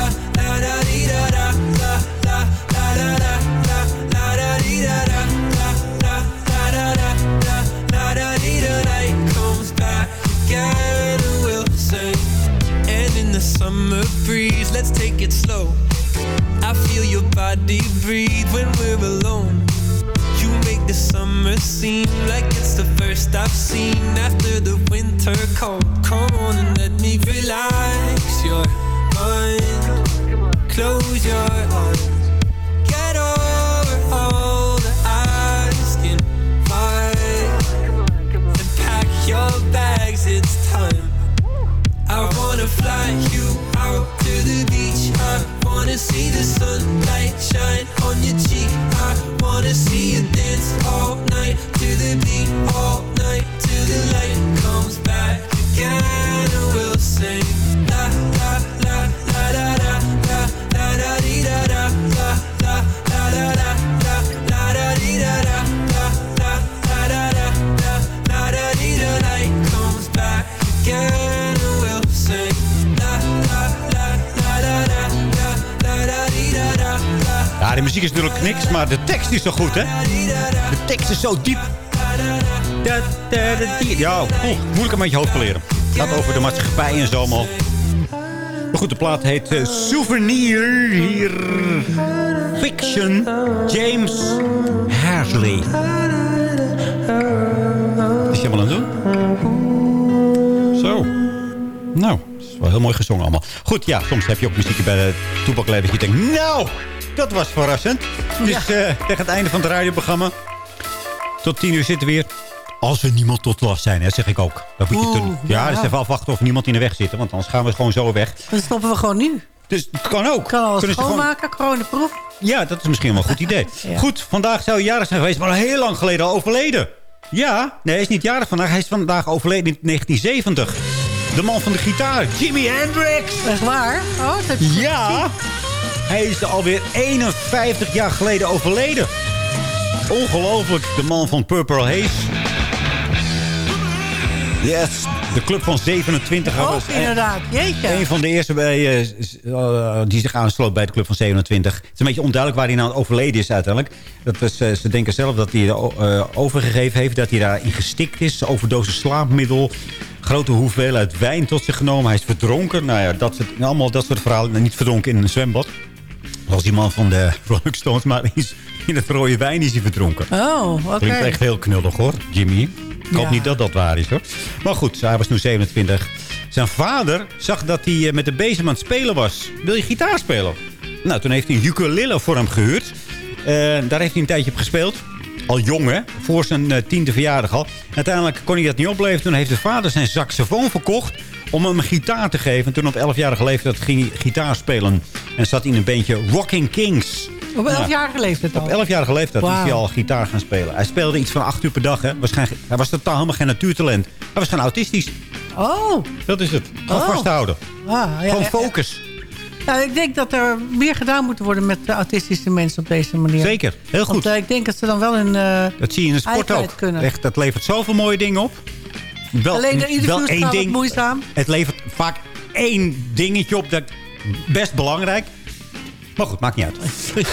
it slow. I feel your body breathe when we're alone. You make the summer seem like it's the first I've seen after the winter cold. Come on and let me relax your mind. Close your eyes. Get over all the asking why. And pack your bags, it's time. I wanna fly you out to the beach. I wanna see the sunlight shine on your cheek. I wanna see you dance all night to the beat, all night natuurlijk niks, maar de tekst is zo goed, hè? De tekst is zo diep. Ja, moeilijk om met je hoofd te leren. Het gaat over de maatschappij en zo allemaal. Maar goed, de plaat heet eh, Souvenir. Hier. Fiction. James Hasley. Is je allemaal aan het doen? Zo. Nou, is wel heel mooi gezongen allemaal. Goed, ja, soms heb je ook muziek bij de toepakleven dat je denkt... Nou, dat was verrassend. Dus tegen het einde van het radioprogramma... Tot tien uur zitten we weer. Als we niemand tot last zijn, hè, zeg ik ook. Dat moet je Oeh, doen. Ja, ja. dus even afwachten of niemand in de weg zit. Want anders gaan we gewoon zo weg. Dan stoppen we gewoon nu. Dus het kan ook. Kan alles Kunnen ze gewoon- schoonmaken, coronaproef. Ja, dat is misschien wel een goed <laughs> idee. Ja. Goed, vandaag zou hij jarig zijn geweest, maar heel lang geleden al overleden. Ja, nee, hij is niet jarig vandaag. Hij is vandaag overleden in 1970. De man van de gitaar, Jimi Hendrix. Echt waar? Oh, dat heb je Ja, gezien. Hij is alweer 51 jaar geleden overleden. Ongelooflijk, de man van Purple Haze. Yes, de club van 27. Hij Oh, was, inderdaad. Jeetje. een van de eerste bij, eh, eh, die zich aansloot bij de Club van 27. Het is een beetje onduidelijk waar hij nou overleden is uiteindelijk. Dat eh, ze denken zelf dat hij overgegeven heeft. Dat hij daarin gestikt is. Overdosis slaapmiddel. Grote hoeveelheid wijn tot zich genomen. Hij is verdronken. Nou ja, dat soort, allemaal dat soort verhalen. Nou, Niet verdronken in een zwembad. Zoals die man van de <laughs> Rolling Stones. Maar in het rode wijn is hij verdronken. Oh, oké. Klinkt echt heel knullig hoor, Jimmy. Ik hoop Ja. niet dat dat waar is hoor. Maar goed, hij was nu 27. Zijn vader zag dat hij eh, met de bezem aan het spelen was. Wil je gitaar spelen? Nou, toen heeft hij een ukulele voor hem gehuurd. Eh, daar heeft hij een tijdje op gespeeld. Al jong, hè? Voor zijn eh, tiende verjaardag al. Uiteindelijk kon hij dat niet opleven. Toen heeft de vader zijn saxofoon verkocht om hem een gitaar te geven. En toen op 11-jarige leeftijd ging hij gitaar spelen. En zat hij in een bandje Rocking Kings. Op Ja. 11-jarige leeftijd al. Op 11-jarige leeftijd is Wauw. hij al gitaar gaan spelen. Hij speelde iets van 8 uur per dag. Hè. Waarschijnlijk, hij was totaal helemaal geen natuurtalent. Hij was gewoon autistisch. Oh. Dat is het. Gewoon Oh. vasthouden. Ah, ja, Gewoon focus. ja. Ik denk dat er meer gedaan moet worden met autistische mensen op deze manier. Zeker. Heel goed. Want eh, ik denk dat ze dan wel een... eh, Dat zie je in de sport ook. kunnen. Echt, dat levert zoveel mooie dingen op. Wel, Alleen de interviews wel één ding. moeizaam. Het levert vaak één dingetje op. Dat best belangrijk. Maar goed, maakt niet uit. <laughs>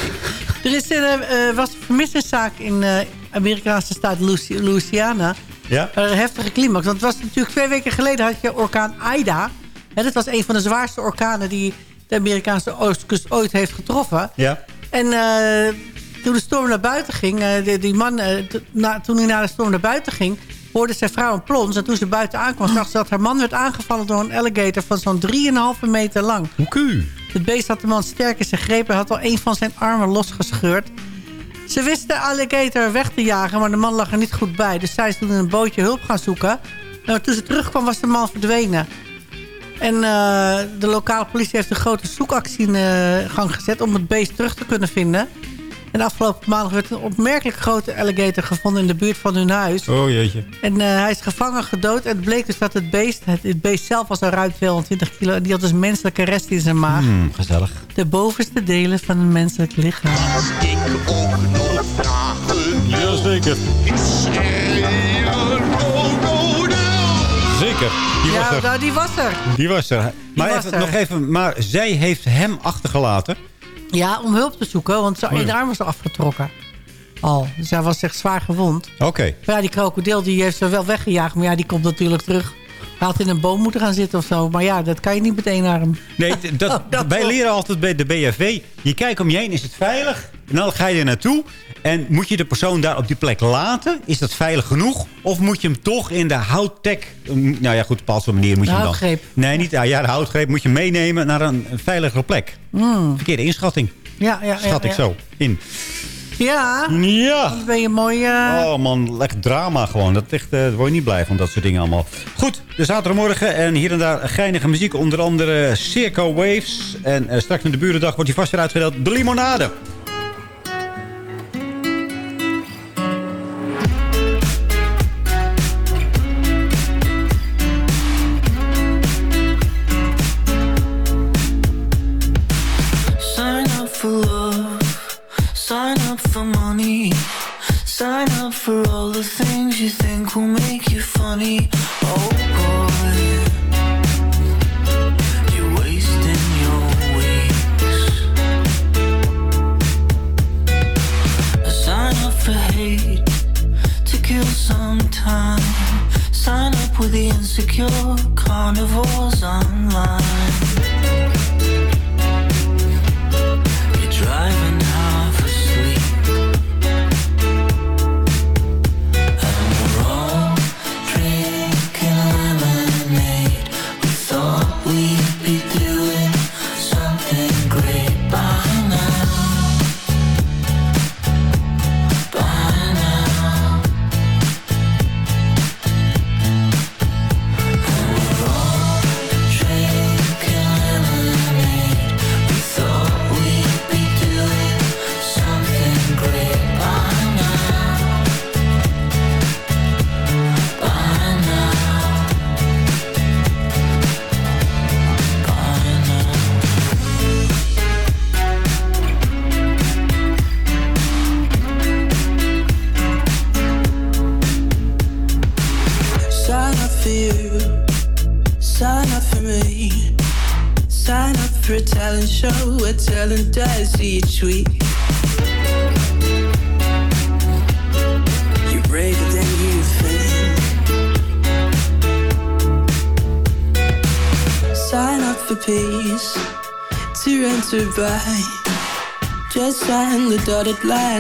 Er is, eh, eh, was een vermissingszaak in de Amerikaanse staat Louis- Louisiana. Ja? Een heftige climax. Want het was natuurlijk twee weken geleden had je orkaan Ida. En dat was een van de zwaarste orkanen die de Amerikaanse oostkust ooit heeft getroffen. Ja. En eh, toen de storm naar buiten ging, eh, die, die man, eh, na, toen hij naar de storm naar buiten ging, hoorde zijn vrouw een plons. En toen ze buiten aankwam, zag ze dat haar man werd aangevallen door een alligator van zo'n 3,5 meter lang. Oké. Het beest had de man sterk in zijn greep en had al een van zijn armen losgescheurd. Ze wisten de alligator weg te jagen, maar de man lag er niet goed bij. Dus zij is toen in een bootje hulp gaan zoeken. En toen ze terugkwam was de man verdwenen. En eh, de lokale politie heeft een grote zoekactie in eh, gang gezet... om het beest terug te kunnen vinden. En afgelopen maandag werd een opmerkelijk grote alligator gevonden... in de buurt van hun huis. Oh jeetje. En eh, hij is gevangen, gedood. En het bleek dus dat het beest... Het, het beest zelf was al ruim 220 kilo. En die had dus menselijke resten in zijn maag. Hmm, gezellig. De bovenste delen van een menselijk lichaam. Jazeker. Zeker. Die was Ja, er. nou, die was er. Die was er. Maar, was even, er. nog even, maar zij heeft hem achtergelaten. Ja, om hulp te zoeken, want zijn Oh arm was afgetrokken. Al, dus hij was echt zwaar gewond. Oké. Maar ja, die krokodil die heeft ze wel weggejaagd. Maar ja, die komt natuurlijk terug. Hij had in een boom moeten gaan zitten of zo. Maar ja, dat kan je niet met één arm. Nee, dat, Oh, <laughs> dat wij leren altijd bij de BFW. Je kijkt om je heen, is het veilig? En dan ga je er naartoe. En moet je de persoon daar op die plek laten? Is dat veilig genoeg? Of moet je hem toch in de houttech... mm, Nou ja, goed, op een manier moet je hem dan... houtgreep. Nee, niet ja, ja, de houtgreep moet je meenemen naar een, veiligere plek. Verkeerde inschatting. Ja, ja, ja. Schat ik ja. zo in. Ja, Ja. dan ben je mooi... eh, Oh man, echt drama gewoon. Dat echt, eh, word je niet blij van, dat soort dingen allemaal. Goed, de zaterdagmorgen en hier en daar geinige muziek. Onder andere Circo Waves. En eh, straks met de burendag wordt die vast weer uitgedeeld. De limonade. For all the things you think will make you funny. Oh boy, you're wasting your weeks. Sign up for hate to kill some time. Sign up with the insecure carnivores online.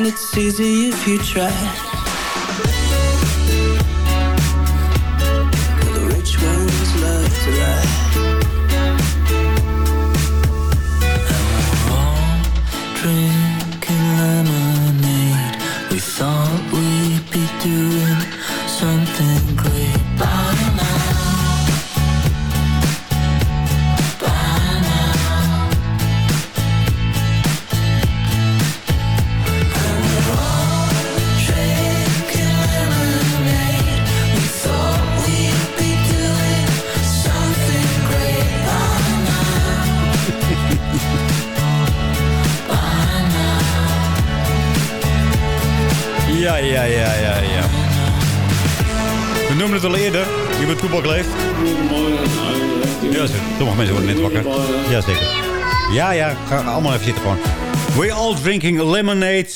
Line, it's easy if you try. Bent toebak leeft. Zeker. Sommige mensen worden net wakker. Ja, zeker. Ja, ja. Ga allemaal even zitten gewoon. We all drinking lemonade.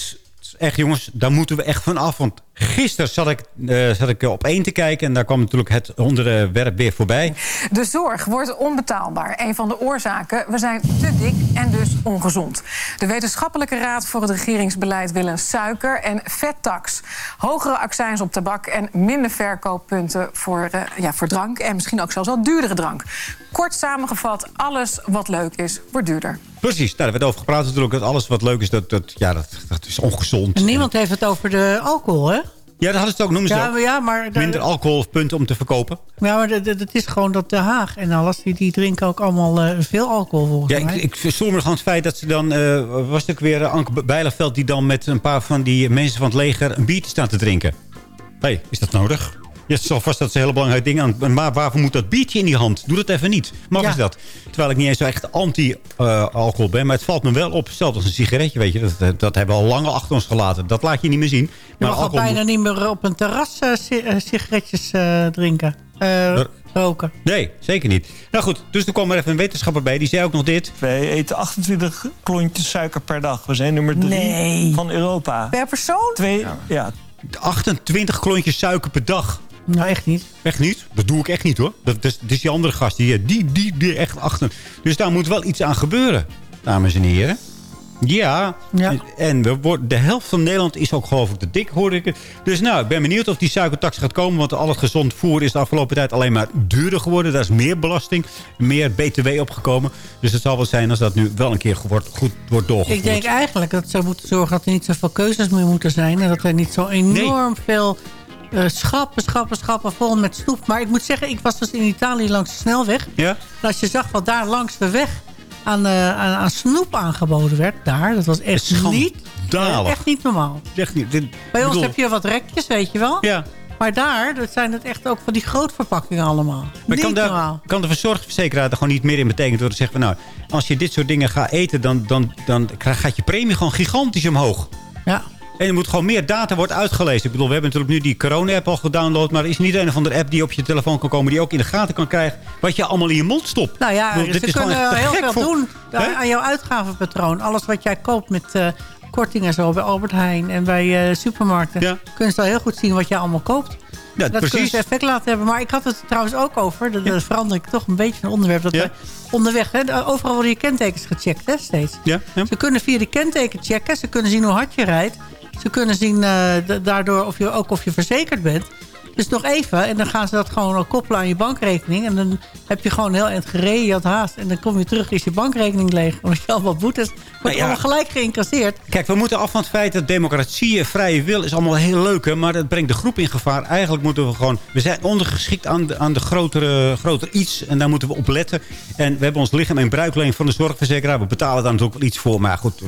Echt jongens, daar moeten we echt van af. Gisteren zat ik, eh, zat ik op één te kijken. En daar kwam natuurlijk het onderwerp weer voorbij. De zorg wordt onbetaalbaar. Een van de oorzaken, we zijn te dik en dus ongezond. De Wetenschappelijke Raad voor het Regeringsbeleid wil een suiker- en vettax. Hogere accijns op tabak en minder verkooppunten voor, eh, ja, voor drank. En misschien ook zelfs wel duurdere drank. Kort samengevat, alles wat leuk is, wordt duurder. Precies, daar hebben we het over gepraat natuurlijk. Dat alles wat leuk is, dat, dat, ja, dat, dat is ongezond. En niemand heeft het over de alcohol, hè? Ja, dat hadden ze ook, noemen ze Ja, ook. ja, maar, Minder alcoholpunten om te verkopen. ja, maar het is gewoon dat De Haag en alles, die, die drinken ook allemaal eh, veel alcohol volgens Ja, ik, mij. ik verstoor me gewoon het feit dat ze dan... eh, was het ook weer eh, Anke Bijleveld die dan met een paar van die mensen van het leger... een biertje staan te drinken. Hé, hey, is dat nodig? Ja, het is vast dat ze hele belangrijke dingen aan... Maar waarvoor moet dat biertje in die hand? Doe dat even niet. Mag Ja. is dat? Terwijl ik niet eens zo echt anti-alcohol ben. Maar het valt me wel op. Zelfs als een sigaretje, weet je. Dat, dat, hebben we al lang achter ons gelaten. Dat laat je niet meer zien. Je Maar mag al alcohol bijna moet- niet meer op een terras eh, eh, sigaretjes eh, drinken. Eh, roken. Nee, zeker niet. Nou goed, dus er kwam er even een wetenschapper bij. Die zei ook nog dit. Wij eten 28 klontjes suiker per dag. We zijn nummer drie Nee. van Europa. Per persoon? Twee, ja. 28 klontjes suiker per dag. Nou, echt niet. Echt niet? Dat doe ik echt niet hoor. Dat, dat, is, dat is die andere gast. Die, die, die, die echt achter. Dus daar moet wel iets aan gebeuren. Dames en heren. Ja. Ja. En, we worden, de helft van Nederland is ook geloof ik te dik, hoorde ik. Dus nou, ik ben benieuwd of die suikertax gaat komen. Want al het gezond voer is de afgelopen tijd alleen maar duurder geworden. Daar is meer belasting, meer btw opgekomen. Dus het zal wel zijn als dat nu wel een keer wordt, goed wordt doorgevoerd. Ik denk eigenlijk dat ze moeten zorgen dat er niet zoveel keuzes meer moeten zijn. En dat er niet zo enorm veel eh, schappen, schappen, schappen vol met snoep. Maar ik moet zeggen, ik was dus in Italië langs de snelweg. Ja? En als je zag wat daar langs de weg aan, eh, aan, aan snoep aangeboden werd, daar, dat was echt niet, Schandalig. echt niet normaal. Echt niet. Dit- Bij ons bedoel- heb je wat rekjes, weet je wel. Ja. Maar daar, dat zijn het echt ook van die grootverpakkingen allemaal. Maar kan, normaal. kan de verzorgingsverzekeraar er gewoon niet meer in betekenen... door te zeggen van nou, als je dit soort dingen gaat eten... dan, dan, dan gaat je premie gewoon gigantisch omhoog. Ja. En er moet gewoon meer data worden uitgelezen. Ik bedoel, we hebben natuurlijk nu die corona-app al gedownload... maar er is niet een of andere app die op je telefoon kan komen... die ook in de gaten kan krijgen wat je allemaal in je mond stopt. Nou ja, bedoel, dit ze is kunnen heel veel voor- doen aan jouw uitgavenpatroon. Alles wat jij koopt met eh korting en zo bij Albert Heijn en bij eh, supermarkten. Kunnen ze al heel goed zien wat jij allemaal koopt. Ja, dat kunnen precies. ze effect laten hebben. Maar ik had het trouwens ook over, dat, verander ik toch een beetje van onderwerp. Dat wij onderweg, hè, overal worden je kentekens gecheckt hè, steeds. Ja, Ze kunnen via de kenteken checken. Ze kunnen zien hoe hard je rijdt. Ze kunnen zien eh, daardoor of je, ook of je verzekerd bent. Dus nog even. En dan gaan ze dat gewoon al koppelen aan je bankrekening. En dan heb je gewoon heel eind gereden. Je had haast. En dan kom je terug. Is je bankrekening leeg. Omdat je allemaal boetes. Wordt Nou ja. allemaal gelijk geïncasseerd. Kijk, we moeten af van het feit dat democratie en vrije wil is allemaal heel leuk. Hè, maar dat brengt de groep in gevaar. Eigenlijk moeten we gewoon... We zijn ondergeschikt aan de, aan de grotere, grotere iets. En daar moeten we op letten. En we hebben ons lichaam in bruikleen van de zorgverzekeraar. We betalen daar natuurlijk wel iets voor. Maar goed,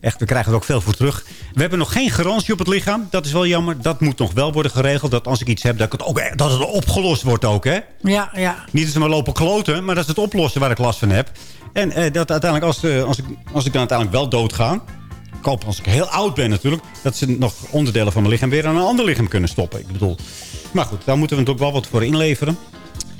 echt, we krijgen er ook veel voor terug. We hebben nog geen garantie op het lichaam. Dat is wel jammer. Dat moet nog wel worden geregeld. Dat als ik iets heb, dat, het, ook, dat het opgelost wordt ook. Hè? Ja, ja. Niet dat ze maar lopen kloten, maar dat is het oplossen waar ik last van heb. En eh, dat uiteindelijk, als, eh, als, ik, als ik dan uiteindelijk wel doodga... ik hoop als ik heel oud ben natuurlijk... dat ze nog onderdelen van mijn lichaam weer aan een ander lichaam kunnen stoppen. Ik bedoel, maar goed, daar moeten we natuurlijk wel wat voor inleveren.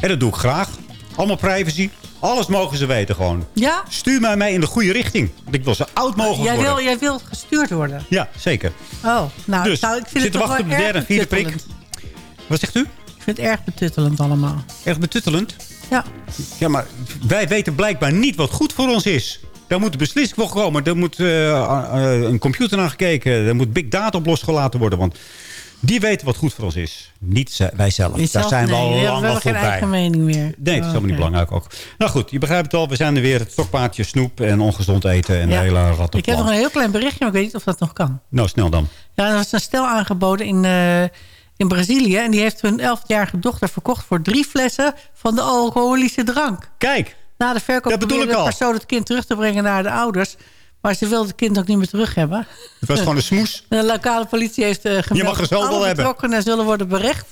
En dat doe ik graag. Allemaal privacy. Alles mogen ze weten gewoon. Ja? Stuur mij mee in de goede richting. Want ik wil zo oud mogelijk Jij worden. wil, jij wilt gestuurd worden. Ja, zeker. Oh, nou, dus, nou, ik vind zit te het wachten op de derde en erg vierde prik. Wat zegt u? Ik vind het erg betuttelend allemaal. Erg betuttelend? Ja. Ja, maar wij weten blijkbaar niet wat goed voor ons is. Daar moet beslissing voor komen. Er moet eh, eh, een computer naar gekeken. Er moet big data op losgelaten worden. Want die weten wat goed voor ons is. Niet wij zelf. Daar zijn we nee, al we lang al geen voorbij. eigen mening meer. Nee, dat is helemaal niet Oké. belangrijk ook. Nou goed, je begrijpt het al. We zijn er weer. Het stokpaardje snoep en ongezond eten. En Ja. de hele Ik heb rattenplan. nog een heel klein berichtje, maar ik weet niet of dat nog kan. Nou, snel dan. Ja, er was een stel aangeboden in, eh, in Brazilië. En die heeft hun 11-jarige dochter verkocht voor drie flessen van de alcoholische drank. Kijk, Na de verkoop probeerde de persoon het kind terug te brengen naar de ouders. Maar ze wilde het kind ook niet meer terug hebben. Het was gewoon een smoes. <laughs> De lokale politie heeft gemeld Je mag er alle betrokkenen zullen worden berecht.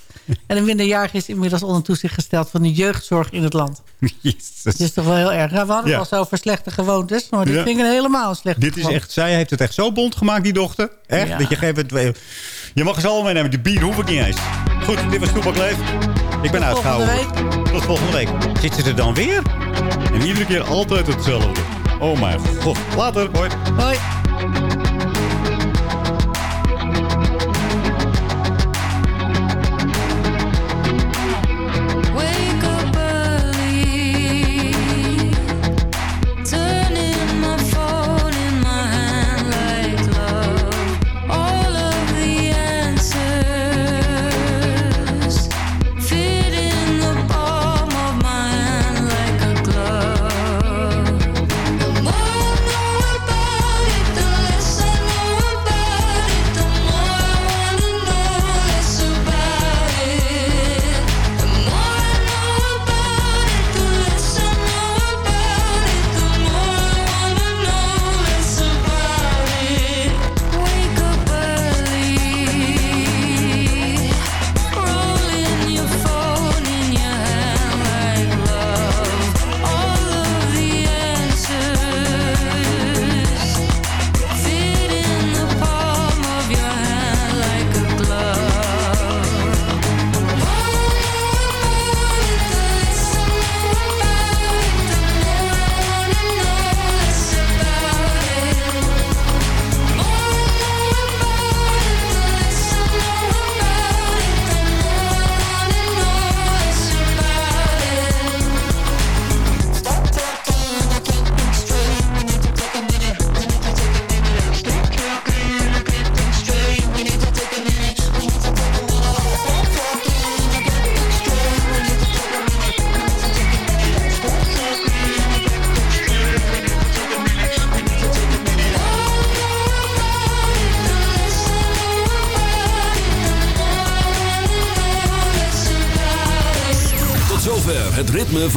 En een minderjarige is inmiddels onder toezicht gesteld van de jeugdzorg in het land. <laughs> Jezus. Dat is toch wel heel erg. Nou, we hadden ja. het al zo over slechte gewoontes, maar Die ja. helemaal slecht. Dit is echt, zij heeft het echt zo bond gemaakt, die dochter. Echt, dat je geeft het... Je mag ze allemaal meenemen. De bier hoef ik niet eens. Goed, dit was Toepakleef. Ik ben uitgehouden. Tot volgende week. Zit ze er dan weer? En iedere keer altijd hetzelfde. Oh mijn god. Later. Hoi. Hoi.